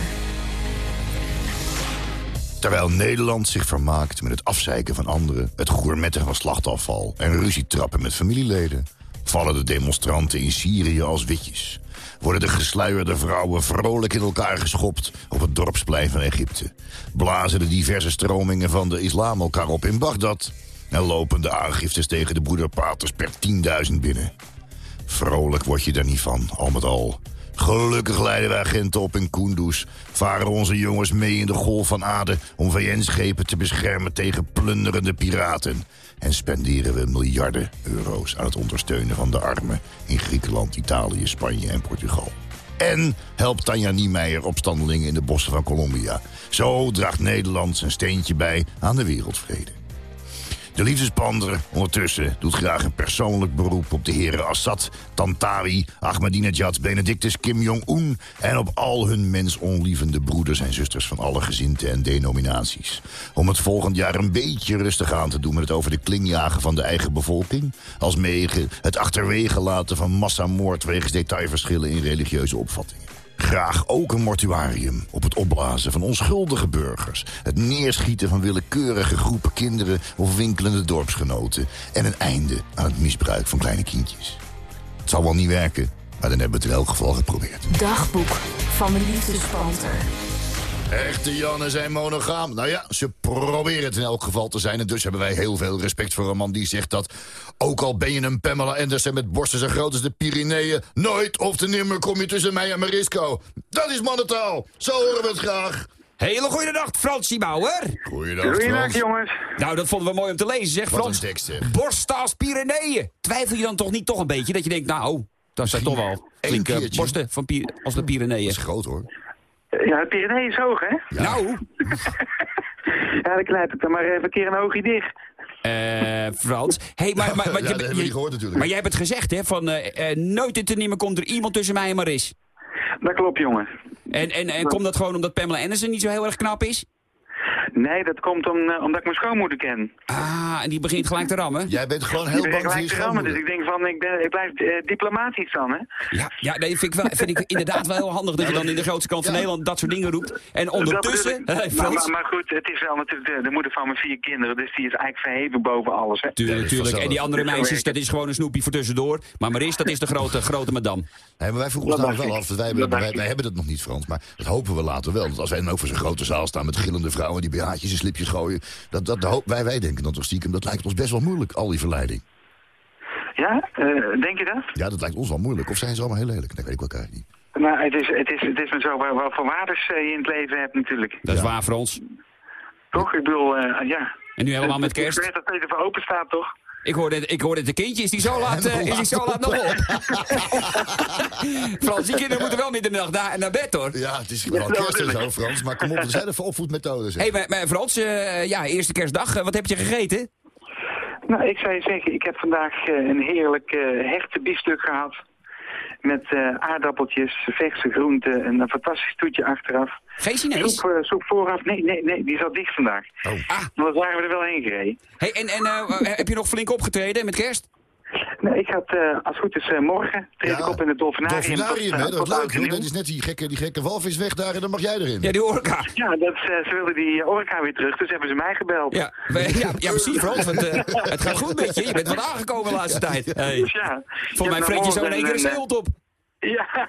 Terwijl Nederland zich vermaakt met het afzeiken van anderen... het gourmetten van slachtafval en ruzietrappen met familieleden... vallen de demonstranten in Syrië als witjes. Worden de gesluierde vrouwen vrolijk in elkaar geschopt... op het dorpsplein van Egypte. Blazen de diverse stromingen van de islam elkaar op in Bagdad... en lopen de aangiftes tegen de broederpaters per 10.000 binnen. Vrolijk word je daar niet van, al met al. Gelukkig leiden wij agenten op in Kunduz. Varen onze jongens mee in de golf van Aden... om VN-schepen te beschermen tegen plunderende piraten. En spenderen we miljarden euro's aan het ondersteunen van de armen... in Griekenland, Italië, Spanje en Portugal. En helpt Tanja Niemeyer opstandelingen in de bossen van Colombia. Zo draagt Nederland zijn steentje bij aan de wereldvrede. De liefdespander ondertussen doet graag een persoonlijk beroep op de heren Assad, Tantawi, Ahmadinejad, Benedictus, Kim Jong-un en op al hun mensonlievende broeders en zusters van alle gezinten en denominaties. Om het volgend jaar een beetje rustig aan te doen met het over de klinjagen van de eigen bevolking, alsmede het achterwege laten van massamoord wegens detailverschillen in religieuze opvattingen. Graag ook een mortuarium op het opblazen van onschuldige burgers. Het neerschieten van willekeurige groepen kinderen of winkelende dorpsgenoten. En een einde aan het misbruik van kleine kindjes. Het zal wel niet werken, maar dan hebben we het in elk geval geprobeerd. Dagboek van de liefdespanter. Echte Jannen zijn monogaam. Nou ja, ze proberen het in elk geval te zijn. En dus hebben wij heel veel respect voor een man die zegt dat... ook al ben je een Pamela Anderson met borsten zo groot als de Pyreneeën... nooit of te nimmer kom je tussen mij en Marisco. Dat is mannentaal. Zo horen we het graag. Hele goede dag, Fransie Bauer. Goeiedag, Frans. jongens. Nou, dat vonden we mooi om te lezen, zeg Wat Frans. een tekst, zeg. Borsten als Pyreneeën. Twijfel je dan toch niet toch een beetje dat je denkt, nou, dat zijn toch wel Eén flinke keertje. borsten van als de Dat Pyreneeën. is groot, hoor. Ja, de Pyreneeën is hoog, hè? Nou, Ja, dan knijp ik dan maar even een keer een oogje dicht. eh, Frans. Hey, maar, maar, maar, Ja, niet gehoord natuurlijk. maar jij hebt het gezegd, hè, van eh, eh, nooit in te nemen komt er iemand tussen mij en Maris. Dat klopt, jongen. En, en, en komt dat gewoon omdat Pamela Anderson niet zo heel erg knap is? Nee, dat komt om, eh, omdat ik mijn schoonmoeder ken. Ah, en die begint gelijk te rammen? Jij bent gewoon heel bang voor je gelijk te rammen, dus ik denk van, ik, ben, ik blijf eh, diplomatisch dan, hè? Ja, ja nee, vind ik, wel, vind ik inderdaad wel heel handig dat je dan in de grootste kant van Ja. Nederland dat soort dingen roept. En ondertussen, ik. hey, maar, maar, maar goed, het is wel natuurlijk de, de moeder van mijn vier kinderen, dus die is eigenlijk verheven boven alles, hè? Tuurlijk, tuurlijk. En die andere meisjes, dat is gewoon een snoepje voor tussendoor. Maar Maris, dat is de grote, grote madame. Nee, maar wij vroegen ons wel af. Wij, wij, wij hebben dat nog niet, Frans. Maar dat hopen we later wel. Want als wij dan ook voor zo'n grote zaal staan met gillende vrouwen... die BH'tjes en slipjes gooien... Dat, dat, wij, wij denken dan toch stiekem... dat lijkt ons best wel moeilijk, al die verleiding. Ja, eh, denk je dat? Ja, dat lijkt ons wel moeilijk. Of zijn ze allemaal heel lelijk? Nee, weet ik wel elkaar niet. Nou, het is, het is, het is maar zo wat, wat voor waardes eh, je in het leven hebt natuurlijk. Dat is waar voor ons. Toch? Ik bedoel, eh, ja. En nu helemaal met Ik kerst. weet dat Peter voor open staat, toch? Ik hoorde, ik hoorde het de kindje, is die zo laat, eh, is die zo laat nog op? Frans, die kinderen moeten wel middernacht naar, naar bed, hoor. Ja, het is wel dat kerst en zo, ik. Frans. Maar kom op, er zijn even opvoedmethodes. hè. Hé, hey, maar, maar Frans, eh, ja, eerste kerstdag, eh, wat heb je gegeten? Nou, ik zou je zeggen, ik heb vandaag een heerlijk eh hechte biefstuk gehad. Met eh, aardappeltjes, verse groenten en een fantastisch toetje achteraf. Geen Chinees? Soep, eh, soep vooraf. Nee, nee, nee, die zat dicht vandaag. Oh. Ah, Maar dan waren we er wel heen gereden. hey, en, en eh, heb je nog flink opgetreden met kerst? Nee, ik had, eh, als het goed is, eh, morgen treed ik op in het dolfinarium. Dolfinarium, hè? Dat is leuk. Dat is net die gekke, die gekke walvisweg daar en dan mag jij erin. Ja, die orka. Ja, dat, eh, ze wilden die orka weer terug, dus hebben ze mij gebeld. Ja, ja, ja precies, Frans, want eh, het gaat goed met je. Je bent wat aangekomen de laatste tijd. Hey. Dus ja. Volgens mij vreet je zo in één keer een eh, zeehond op. Ja.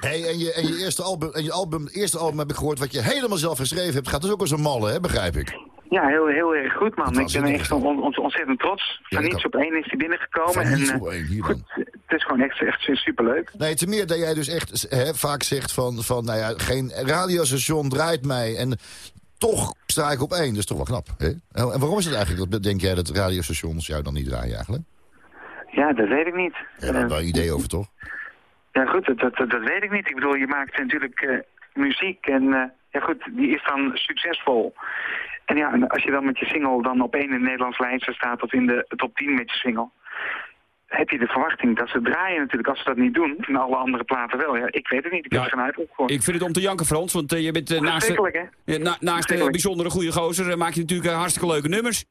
Hey, en je, en je, eerste album, en je album, eerste album heb ik gehoord wat je helemaal zelf geschreven hebt. Gaat dus ook als een malle, hè? begrijp ik. Ja, heel, heel erg goed, man. Ik ben echt on- on- ontzettend trots. Van niets kan. op één is hij binnengekomen. Van en, eh, op één, hier goed, dan. het is gewoon echt, echt superleuk. Nee, te meer dat jij dus echt hè, vaak zegt van, van, nou ja, geen radiostation draait mij. En toch sta ik op één. Dat is toch wel knap, hè? En waarom is het eigenlijk, dat denk jij, dat radiostations jou dan niet draaien eigenlijk? Ja, dat weet ik niet. Je hebt daar wel een idee over, toch? Ja, goed, dat, dat, dat weet ik niet. Ik bedoel, je maakt natuurlijk eh, muziek en eh, ja goed, die is dan succesvol. En ja, en als je dan met je single dan op één in de Nederlandse lijst staat of in de top 10 met je single, heb je de verwachting dat ze draaien natuurlijk. Als ze dat niet doen, en alle andere platen wel. Ja, ik weet het niet, ik heb Ja, er geen voor. Ik vind het om te janken, Frans, want eh, je bent naast, na- naast Verschrikkelijk. bijzondere goede gozer... maak je natuurlijk hartstikke leuke nummers.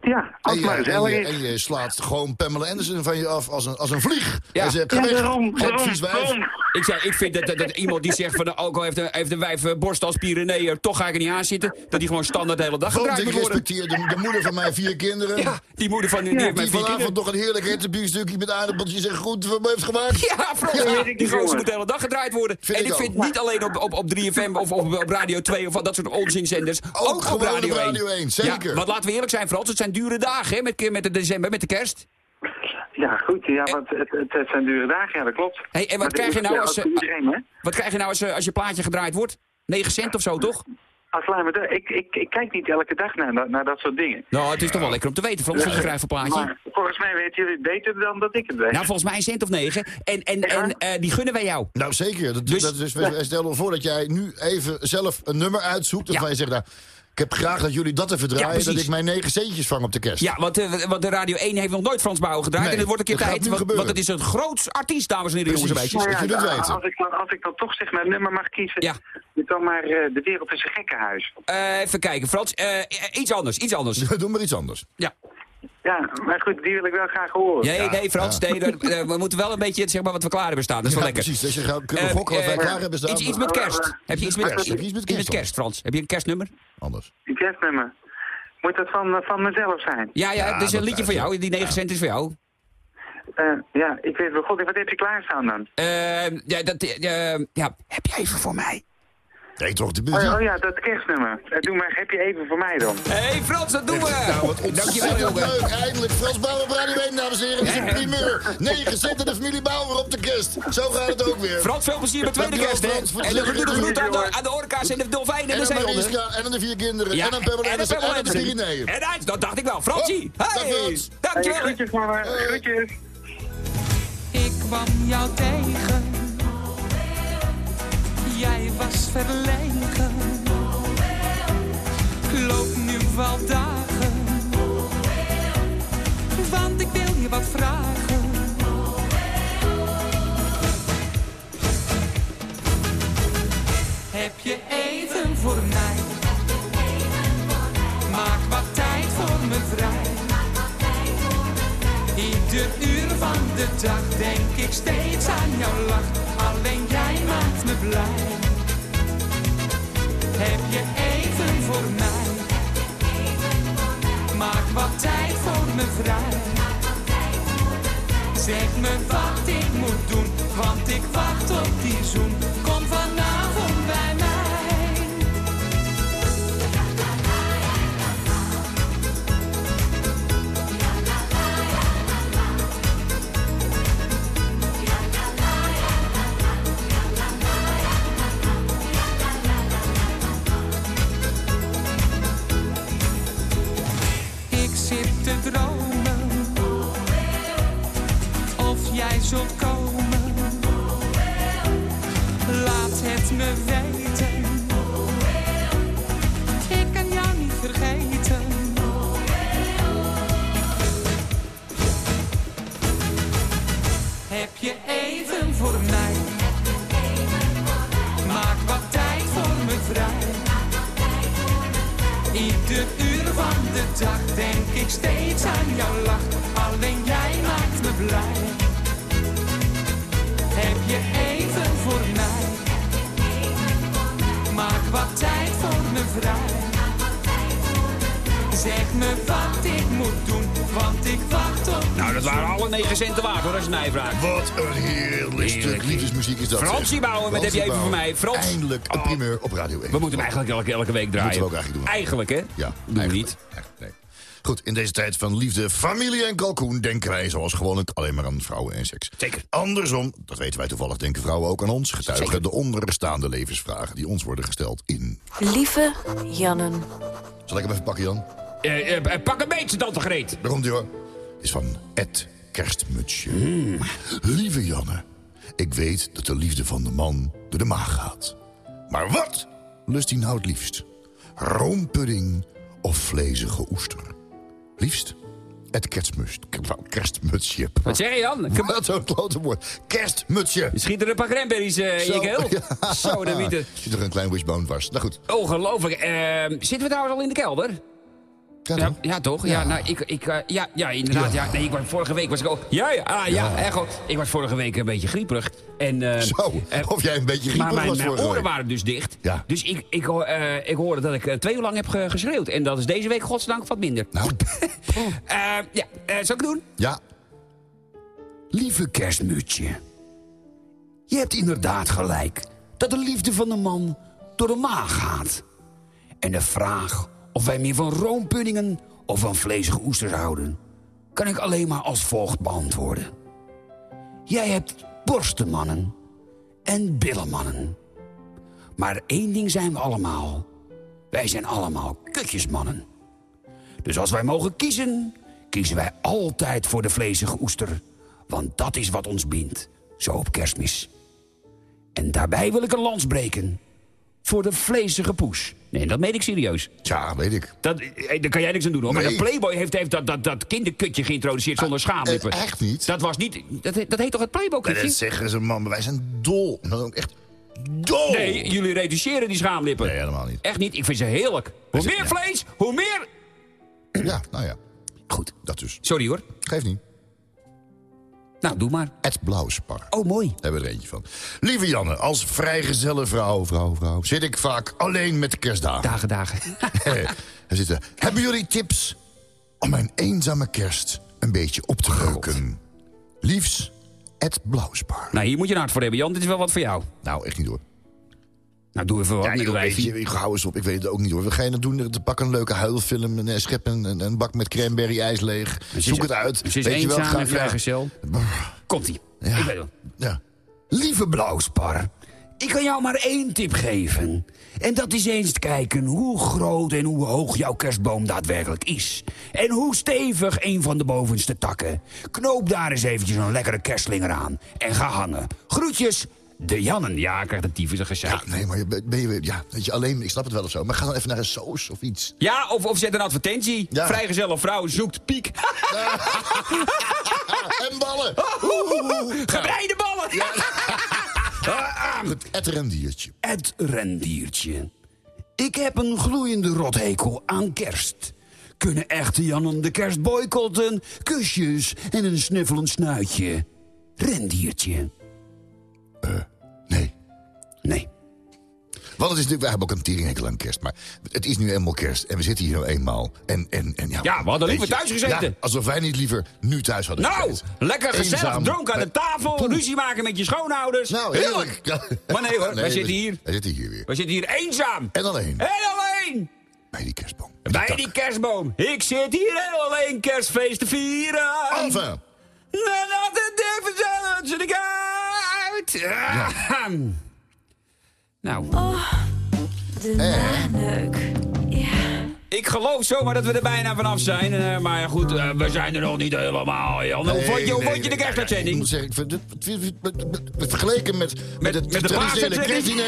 Ja, als En je, en, gezellig je, is. en je slaat gewoon Pamela Anderson van je af als een, als een vlieg. Ja. En ze hebt Ja, weg. daarom, daarom, daarom. Ik, zei, ik vind dat, dat, dat iemand die zegt van... nou, ook al heeft een, heeft een wijf eh, borst als Pyreneeën... toch ga ik er niet aan zitten... dat die gewoon standaard de hele dag gedraaid ik moet worden. respecteer de, de moeder van mijn vier kinderen. Ja, die moeder van die, die heeft mijn Die vier vanavond kinderen. nog een heerlijk hertenbiefstukje met aardappeltjes en groenten voor me heeft gemaakt. Ja, Frans, Ja, ja, ik die gozer moet de hele dag gedraaid worden. Vind en ik ik ook. vind niet alleen op, op, op 3FM of op, op Radio 2 of dat soort onzinzenders. Ook, op Radio, op Radio 1, zeker. Ja, want laten we eerlijk zijn, Frans, het zijn dure dagen hè, met, met de december, met de kerst. Ja, goed, ja, want het, het, het zijn dure dagen, ja, dat klopt. Hey, en wat Maar krijg je nou als, eh, iedereen, hè? Wat krijg je nou als, eh, als je plaatje gedraaid wordt? 9 cent of zo, toch? Als me de- ik, ik, ik kijk niet elke dag naar, naar, dat soort dingen. Nou, het is toch wel lekker om te weten, Frans, wat je krijgt voor plaatje. Maar volgens mij weten jullie het beter dan dat ik het weet. Nou, volgens mij een cent of negen. En, en, en eh, die gunnen wij jou. Nou, zeker. Dat, Dus- dat is, wij stellen voor dat jij nu even zelf een nummer uitzoekt. Ja. je zegt, nou, ik heb graag dat jullie dat even Ja, draaien. dat ik mijn negen centjes vang op de kerst. Ja, want, eh, want de Radio 1 heeft nog nooit Frans Bouwen gedraaid. Nee, en het wordt een keer tijd, nu want, gebeuren. want het is een groot artiest, dames en heren, jongens en meisjes. dat jullie het weten. Als ik, dan, als ik dan toch zeg mijn nummer mag kiezen, Ja. dan maar eh, De Wereld is een gekkenhuis. Eh, even kijken, Frans. eh, iets anders, iets anders. Doe maar iets anders. Ja. Ja, maar goed, die wil ik wel graag horen. Nee, nee, Frans, nee, dat- eh, we moeten wel een beetje zeg maar, wat we klaar hebben staan. Dat is wel Ja, lekker. precies. Dus je gaat kunnen Eh, gokken wat wij eh, klaar hebben staan. Iets, iets met kerst. Heb je iets met Kerst? Heb je iets met kerst, kerst, Frans? Heb je een kerstnummer? Anders. Die kerstnummer. Moet dat van, van mezelf zijn? Ja, ja, Ja, het is een liedje voor jou. Die 9 cent is voor jou. Eh, ja, ik weet wel goed. Wat heb je klaarstaan dan? Ja, dat, eh, ja, heb je even voor mij? Nee, toch de Oh, oh ja, dat kerstnummer. Eh, doe maar, heb je even voor mij dan? Hé hey, Frans, dat doen we! Nou, wat Dankjewel, ontzettend leuk. Eindelijk Frans Bauer op Radio 1, dames en heren. Het is een primeur. 9 cent en de familie Bauer op de kerst. Zo gaat het ook weer. Frans, veel plezier met tweede kerst, hè? En de goede leuke groet aan de, aan de orka's en de dolfijnen en En de aan zeehonden. Mariska en aan de vier kinderen. Ja, en aan Pamela en en aan de. Pyreneeën. En uit, dat dacht ik wel. Fransie, Oh, hey, Frans. Hey, dankjewel. groetjes me. Groetjes. Ik kwam jou tegen. Was verlegen. Loop nu al dagen. Want ik wil je wat vragen. Heb je even voor mij? Maak wat tijd voor me vrij. Ieder uur van de dag denk ik steeds aan jouw lach. Alleen jij maakt me blij. Heb je even voor mij? Maak wat tijd voor me vrij. Zeg me wat ik moet doen, want ik wacht op die zoen. Voor me vrij. Zeg me wat ik moet doen, want ik wacht op Nou, dat waren alle 9 centen waard, hoor, als je mij vraagt. Wat een heerlijk stuk liefdesmuziek is dat. Fransie Bauer met Heb je even voor mij. Frans. Oh. Eindelijk een primeur op Radio 1. We moeten hem eigenlijk elke, elke week draaien. Moeten we ook eigenlijk doen. Eigenlijk, hè? Ja, Doen we eigenlijk. niet. Echt, nee. Goed, in deze tijd van liefde, familie en kalkoen denken wij zoals gewoonlijk alleen maar aan vrouwen en seks. Zeker. Andersom, dat weten wij toevallig, denken vrouwen ook aan ons. Getuigen Zeker. de onderstaande levensvragen die ons worden gesteld in... Lieve Jannen. Zal ik hem even pakken, Jan? Eh, eh, eh, pak een beetje, tante Greet. Daar komt hij hoor. Is van Ed Kerstmutsje. Hmm. Lieve Janne, ik weet dat de liefde van de man door de maag gaat. Maar wat lust hij nou het liefst? Roompudding of vlezige oester? Liefst Kerstmus, Kerstmutsje. Wat zeg je dan? Wat zo'n klote woord. Kerstmutsje. Je schiet er een paar cranberries eh, in je keel. Ja. Zo, dan niet. Zit er een klein wishbone dwars. Nou goed. Ongelooflijk. Eh, zitten we trouwens al in de kelder? Ja, Ja, toch? ja nou, ik, ik, eh, ja, ja, inderdaad. Ja. nee, ik was, vorige week was ik ook... Ja, ja, ah, ja. Ik was vorige week een beetje grieperig. En, eh, Zo, eh, of jij een beetje maar grieperig mijn, was mijn vorige oren week. waren dus dicht. Ja. Dus ik, ik, ik hoorde dat ik twee uur lang heb ge- geschreeuwd. En dat is deze week godsdank wat minder. Nou, Eh, ja, zal ik doen? ja. Lieve kerstmutsje. Je hebt inderdaad gelijk dat de liefde van de man door de maag gaat. En de vraag of wij meer van roompuddingen of van vlezige oesters houden... kan ik alleen maar als volgt beantwoorden. Jij hebt borstenmannen en billenmannen. Maar één ding zijn we allemaal. Wij zijn allemaal kutjesmannen. Dus als wij mogen kiezen, kiezen wij altijd voor de vlezige oester. Want dat is wat ons bindt, zo op kerstmis. En daarbij wil ik een lans breken. Voor de vlezige poes. Nee, dat meen ik serieus. Ja, weet ik. Dat, eh, daar kan jij niks aan doen hoor. Maar de Playboy heeft, heeft dat, dat, dat kinderkutje geïntroduceerd zonder schaamlippen. eh, echt niet? Dat was niet... Dat, he- dat heet toch het Playboy-kutje? dat zeggen ze, man. maar Wij zijn dol. En dan ook echt dol. Nee, jullie reduceren die schaamlippen. Nee, helemaal niet. Echt niet. Ik vind ze heerlijk. Hoe meer vlees, hoe meer... Ja, nou ja. Goed. Dat dus. Sorry hoor. Geef niet. Nou, doe maar. Het Blauwspar. Oh, mooi. Daar hebben we er eentje van. Lieve Janne, als vrijgezelle vrouw, vrouw, vrouw... zit ik vaak alleen met de kerstdagen. Dagen, dagen. Er zitten, hebben jullie tips om mijn eenzame kerst een beetje op te leuken? Liefs, het Blauwspar. nou, hier moet je een hart voor hebben, Jan. Dit is wel wat voor jou. Nou, echt niet hoor. Nou, doe even wat, Ja, joh, een weet je, hou eens op. Ik weet het ook niet hoor. We gaan het doen. Te pakken een leuke huilfilm. En eh, schep een, een, een bak met cranberry ijs leeg. Zoek het uit. Weet je wel, ga- en ja. vrijgezel. Komt-ie. Ja. Ik weet het. Ja. Lieve Blauwspar, ik kan jou maar één tip geven. En dat is eens kijken hoe groot en hoe hoog jouw kerstboom daadwerkelijk is. En hoe stevig een van de bovenste takken. Knoop daar eens eventjes een lekkere kerstslinger aan. En ga hangen. Groetjes, de Jannen. Ja, ik krijg de tyfus een gezeik. Ja, nee, maar ben je, ja, weet je, alleen, ik snap het wel of zo. Maar ga dan even naar een soos of iets. Ja, of, of zet een advertentie. Ja. Vrijgezelle vrouw zoekt piek. en ballen! Gebreide ballen. Het etterendiertje. Het rendiertje. Ik heb een gloeiende rothekel aan kerst. Kunnen echte Jannen de kerst boycotten? Kusjes en een snuffelend snuitje. Rendiertje. Nee. Nee. Want het is natuurlijk, wij hebben ook een teringhekel aan kerst. Maar het is nu eenmaal kerst. En we zitten hier nou eenmaal. En, en, en ja, Ja, we hadden liever thuis gezeten. Ja, alsof wij niet liever nu thuis hadden Nou, gezeten. lekker gezellig Eenzaam. dronken aan de tafel. Ruzie maken met je schoonouders. Nou, heerlijk. Ja. Maar nee hoor, wij we- zitten hier. Wij zitten hier weer. We zitten hier eenzaam. En alleen. En alleen. Bij die kerstboom. Bij die kerstboom. Ik zit hier heel alleen kerstfeest te vieren. Enfin. Nou, laat het even zo, zit ik uit. Ah. Nou, De naneuk. Ik geloof zomaar dat we er bijna vanaf zijn. eh, maar ja, goed, eh, we zijn er nog niet helemaal, Jan. Hoe vond je, hoe Nee, vond je de nee, Ik kerstuitzending? moet zeggen, ik vind het, vergeleken met, met, het met de traditionele kerstdiner...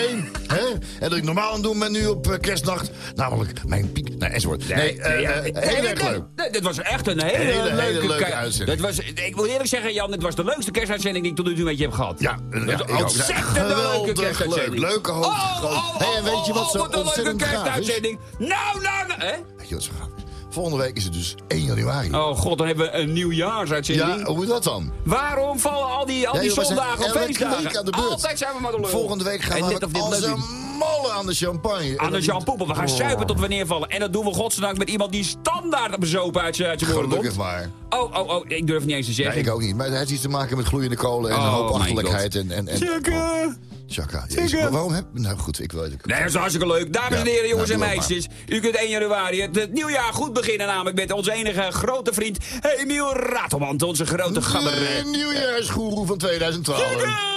hè, en dat ik normaal aan doen ben nu op eh, kerstnacht... namelijk mijn piek... Nee, enzovoort. Nee, heel erg leuk. dit was echt een hele, Hele, hele leuke, leuke ke- uitzending. Dat was, ik wil eerlijk zeggen, Jan, dit was de leukste kerstuitzending die ik tot nu toe met je heb gehad. Ja, ja, ontzettend leuke kerstuitzending. leuk. Leuke hoofd. Oh, oh, Hey, en weet je wat oh, zo wat een leuke ontzettend gaaf is? kerstuitzending. Nou, nou, nou, hè? Weet je wat zo gaaf is? Volgende week is het dus 1 januari. Oh god, dan hebben we een nieuwjaarsuitzending. ja, hoe moet dat dan? Waarom vallen al die, al die zondagen op feestdagen? aan de beurt. Altijd zijn we maar. Volgende week gaan En we dit als een is. aan de champagne. Aan de Poepel. We gaan Oh. suipen tot we neervallen. En dat doen we godzijdank met iemand die standaard bezopen uit uit zijn woorden Gelukkig komt. maar. Oh, oh, oh, ik durf niet eens te zeggen. ik ook niet. Maar het heeft iets te maken met gloeiende kolen en Oh, een hoop mijn achterlijkheid. En, en, en. Jezus, maar waarom heb... Nou goed, ik weet het. Nee, dat is hartstikke leuk. Dames en heren, jongens nou, en meisjes. U kunt 1 januari het, het nieuwjaar goed beginnen. Namelijk met onze enige grote vriend Emiel Ratelmand. Onze grote gabber. De nieuwjaarsgoeroe van 2012. Ja,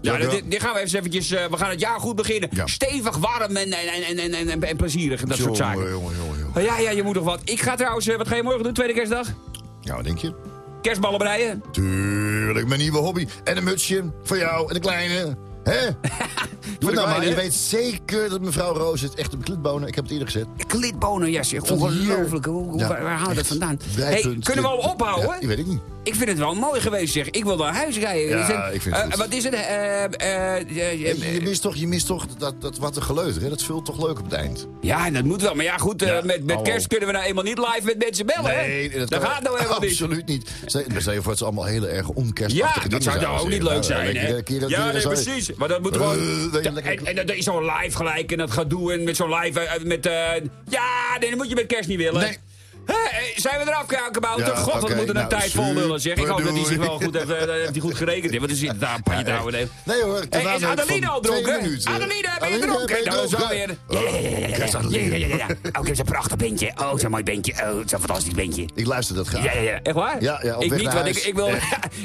Ja, dit, dit gaan we even eventjes, eh, we gaan het jaar goed beginnen. Ja. Stevig, warm en, en, en, en, en, en, en plezierig. Dat soort zaken. jongen, jongen, jongen. Oh, ja, ja, je moet nog wat. Ik ga trouwens, eh, wat ga je morgen doen, tweede kerstdag? Ja, wat denk je? Kerstballen breien. Tuurlijk, mijn nieuwe hobby. En een mutsje voor jou en de kleine. Hè? Doe het nou maar. Je weet zeker dat mevrouw Roos het echt op klitbonen. Ik heb het eerder gezet. Klitbonen. Van Ongelooflijk. Hoe, Ja, waar, waar je dat vandaan? Hey, kunnen we al ophouden? Ja, die weet ik niet. Ik vind het wel mooi geweest, zeg. Ik wil naar huis rijden. Ja, Is het- ik vind het eh. Wat is het? Eh, eh, Je, je mist toch, je mist toch dat, dat wat een geleuter. Hè? Dat vult toch leuk op het eind. ja, dat moet wel. Maar ja, goed, Ja, met, met kerst kunnen we nou eenmaal niet live met mensen bellen, hè? dat, dat gaat nou helemaal niet. Absoluut niet. Je voor, het allemaal hele erg onkerstachtige Ja, dat zou nou ook niet leuk zijn, hè? Ja, nee, precies. Maar dat moet gewoon... En, dat is zo'n live gelijk en dat gaat doen en met zo'n live... met, ja, nee, dat moet je met kerst niet willen. Eh, zijn we eraf, Kabouter? Ja, God, wat moeten een nou, tijd vol lullen, zeg. Ik hoop dat hij zich wel goed heeft, eh, heeft hij goed gerekend heeft. Want er zit daar een houden. heeft. Nee hoor, Hey, is Adeline al dronken? Adeline, ben je dronken? Nou, is dronken? weer... Ja, ja, ja, ja, ja. Oh, ik heb zo'n prachtig bandje. Oh, zo'n mooi bandje. Oh, zo'n fantastisch bandje. Ik luister dat graag. Ja, ja, ja. Echt waar? Ja, ja, ik niet, want ik, ik, wil,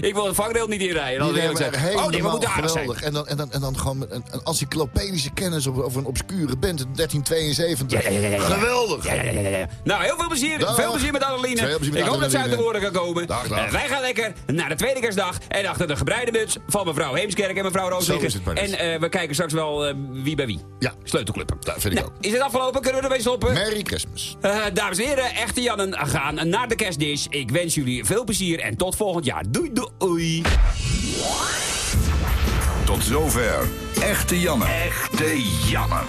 ik wil het vangrail niet inrijden. Die wil ik hebben zeggen. Oh, nee, we moeten aardig zijn. En dan, en, dan, en dan gewoon een, een encyclopedische kennis over, een obscure band uit 1372. Ja, ja, ja, ja, ja. Geweldig. Ja, ja, ja, ja, ja. Nou, heel veel plezier. Dag. Veel plezier met Adeline. Veel plezier met ik hoop dat ze uit de woorden kan komen. Dag, dag. Wij gaan lekker naar de tweede kerstdag. En achter de gebreide muts van mevrouw Heemskerk en mevrouw net. En eh, we kijken straks wel eh, wie bij wie. Ja. Sleutelclub. Dat vind ik Nou, ook. is het afgelopen? Kunnen we ermee stoppen? Merry Christmas. Eh, dames en heren, echte Jannen gaan naar de kerstdish. Ik wens jullie veel plezier en tot volgend jaar. Doei doei. Tot zover. Echte Janne. Echte Janne.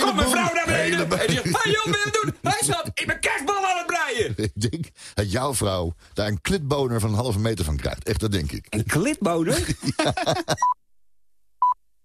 Kom mevrouw naar beneden. En die zegt, hey joh, ben je aan het doen? Hij schat, ik ben kerstbal aan het breien. Ik denk dat jouw vrouw daar een klitboner van een halve meter van krijgt. Echt, dat denk ik. Een klitboner?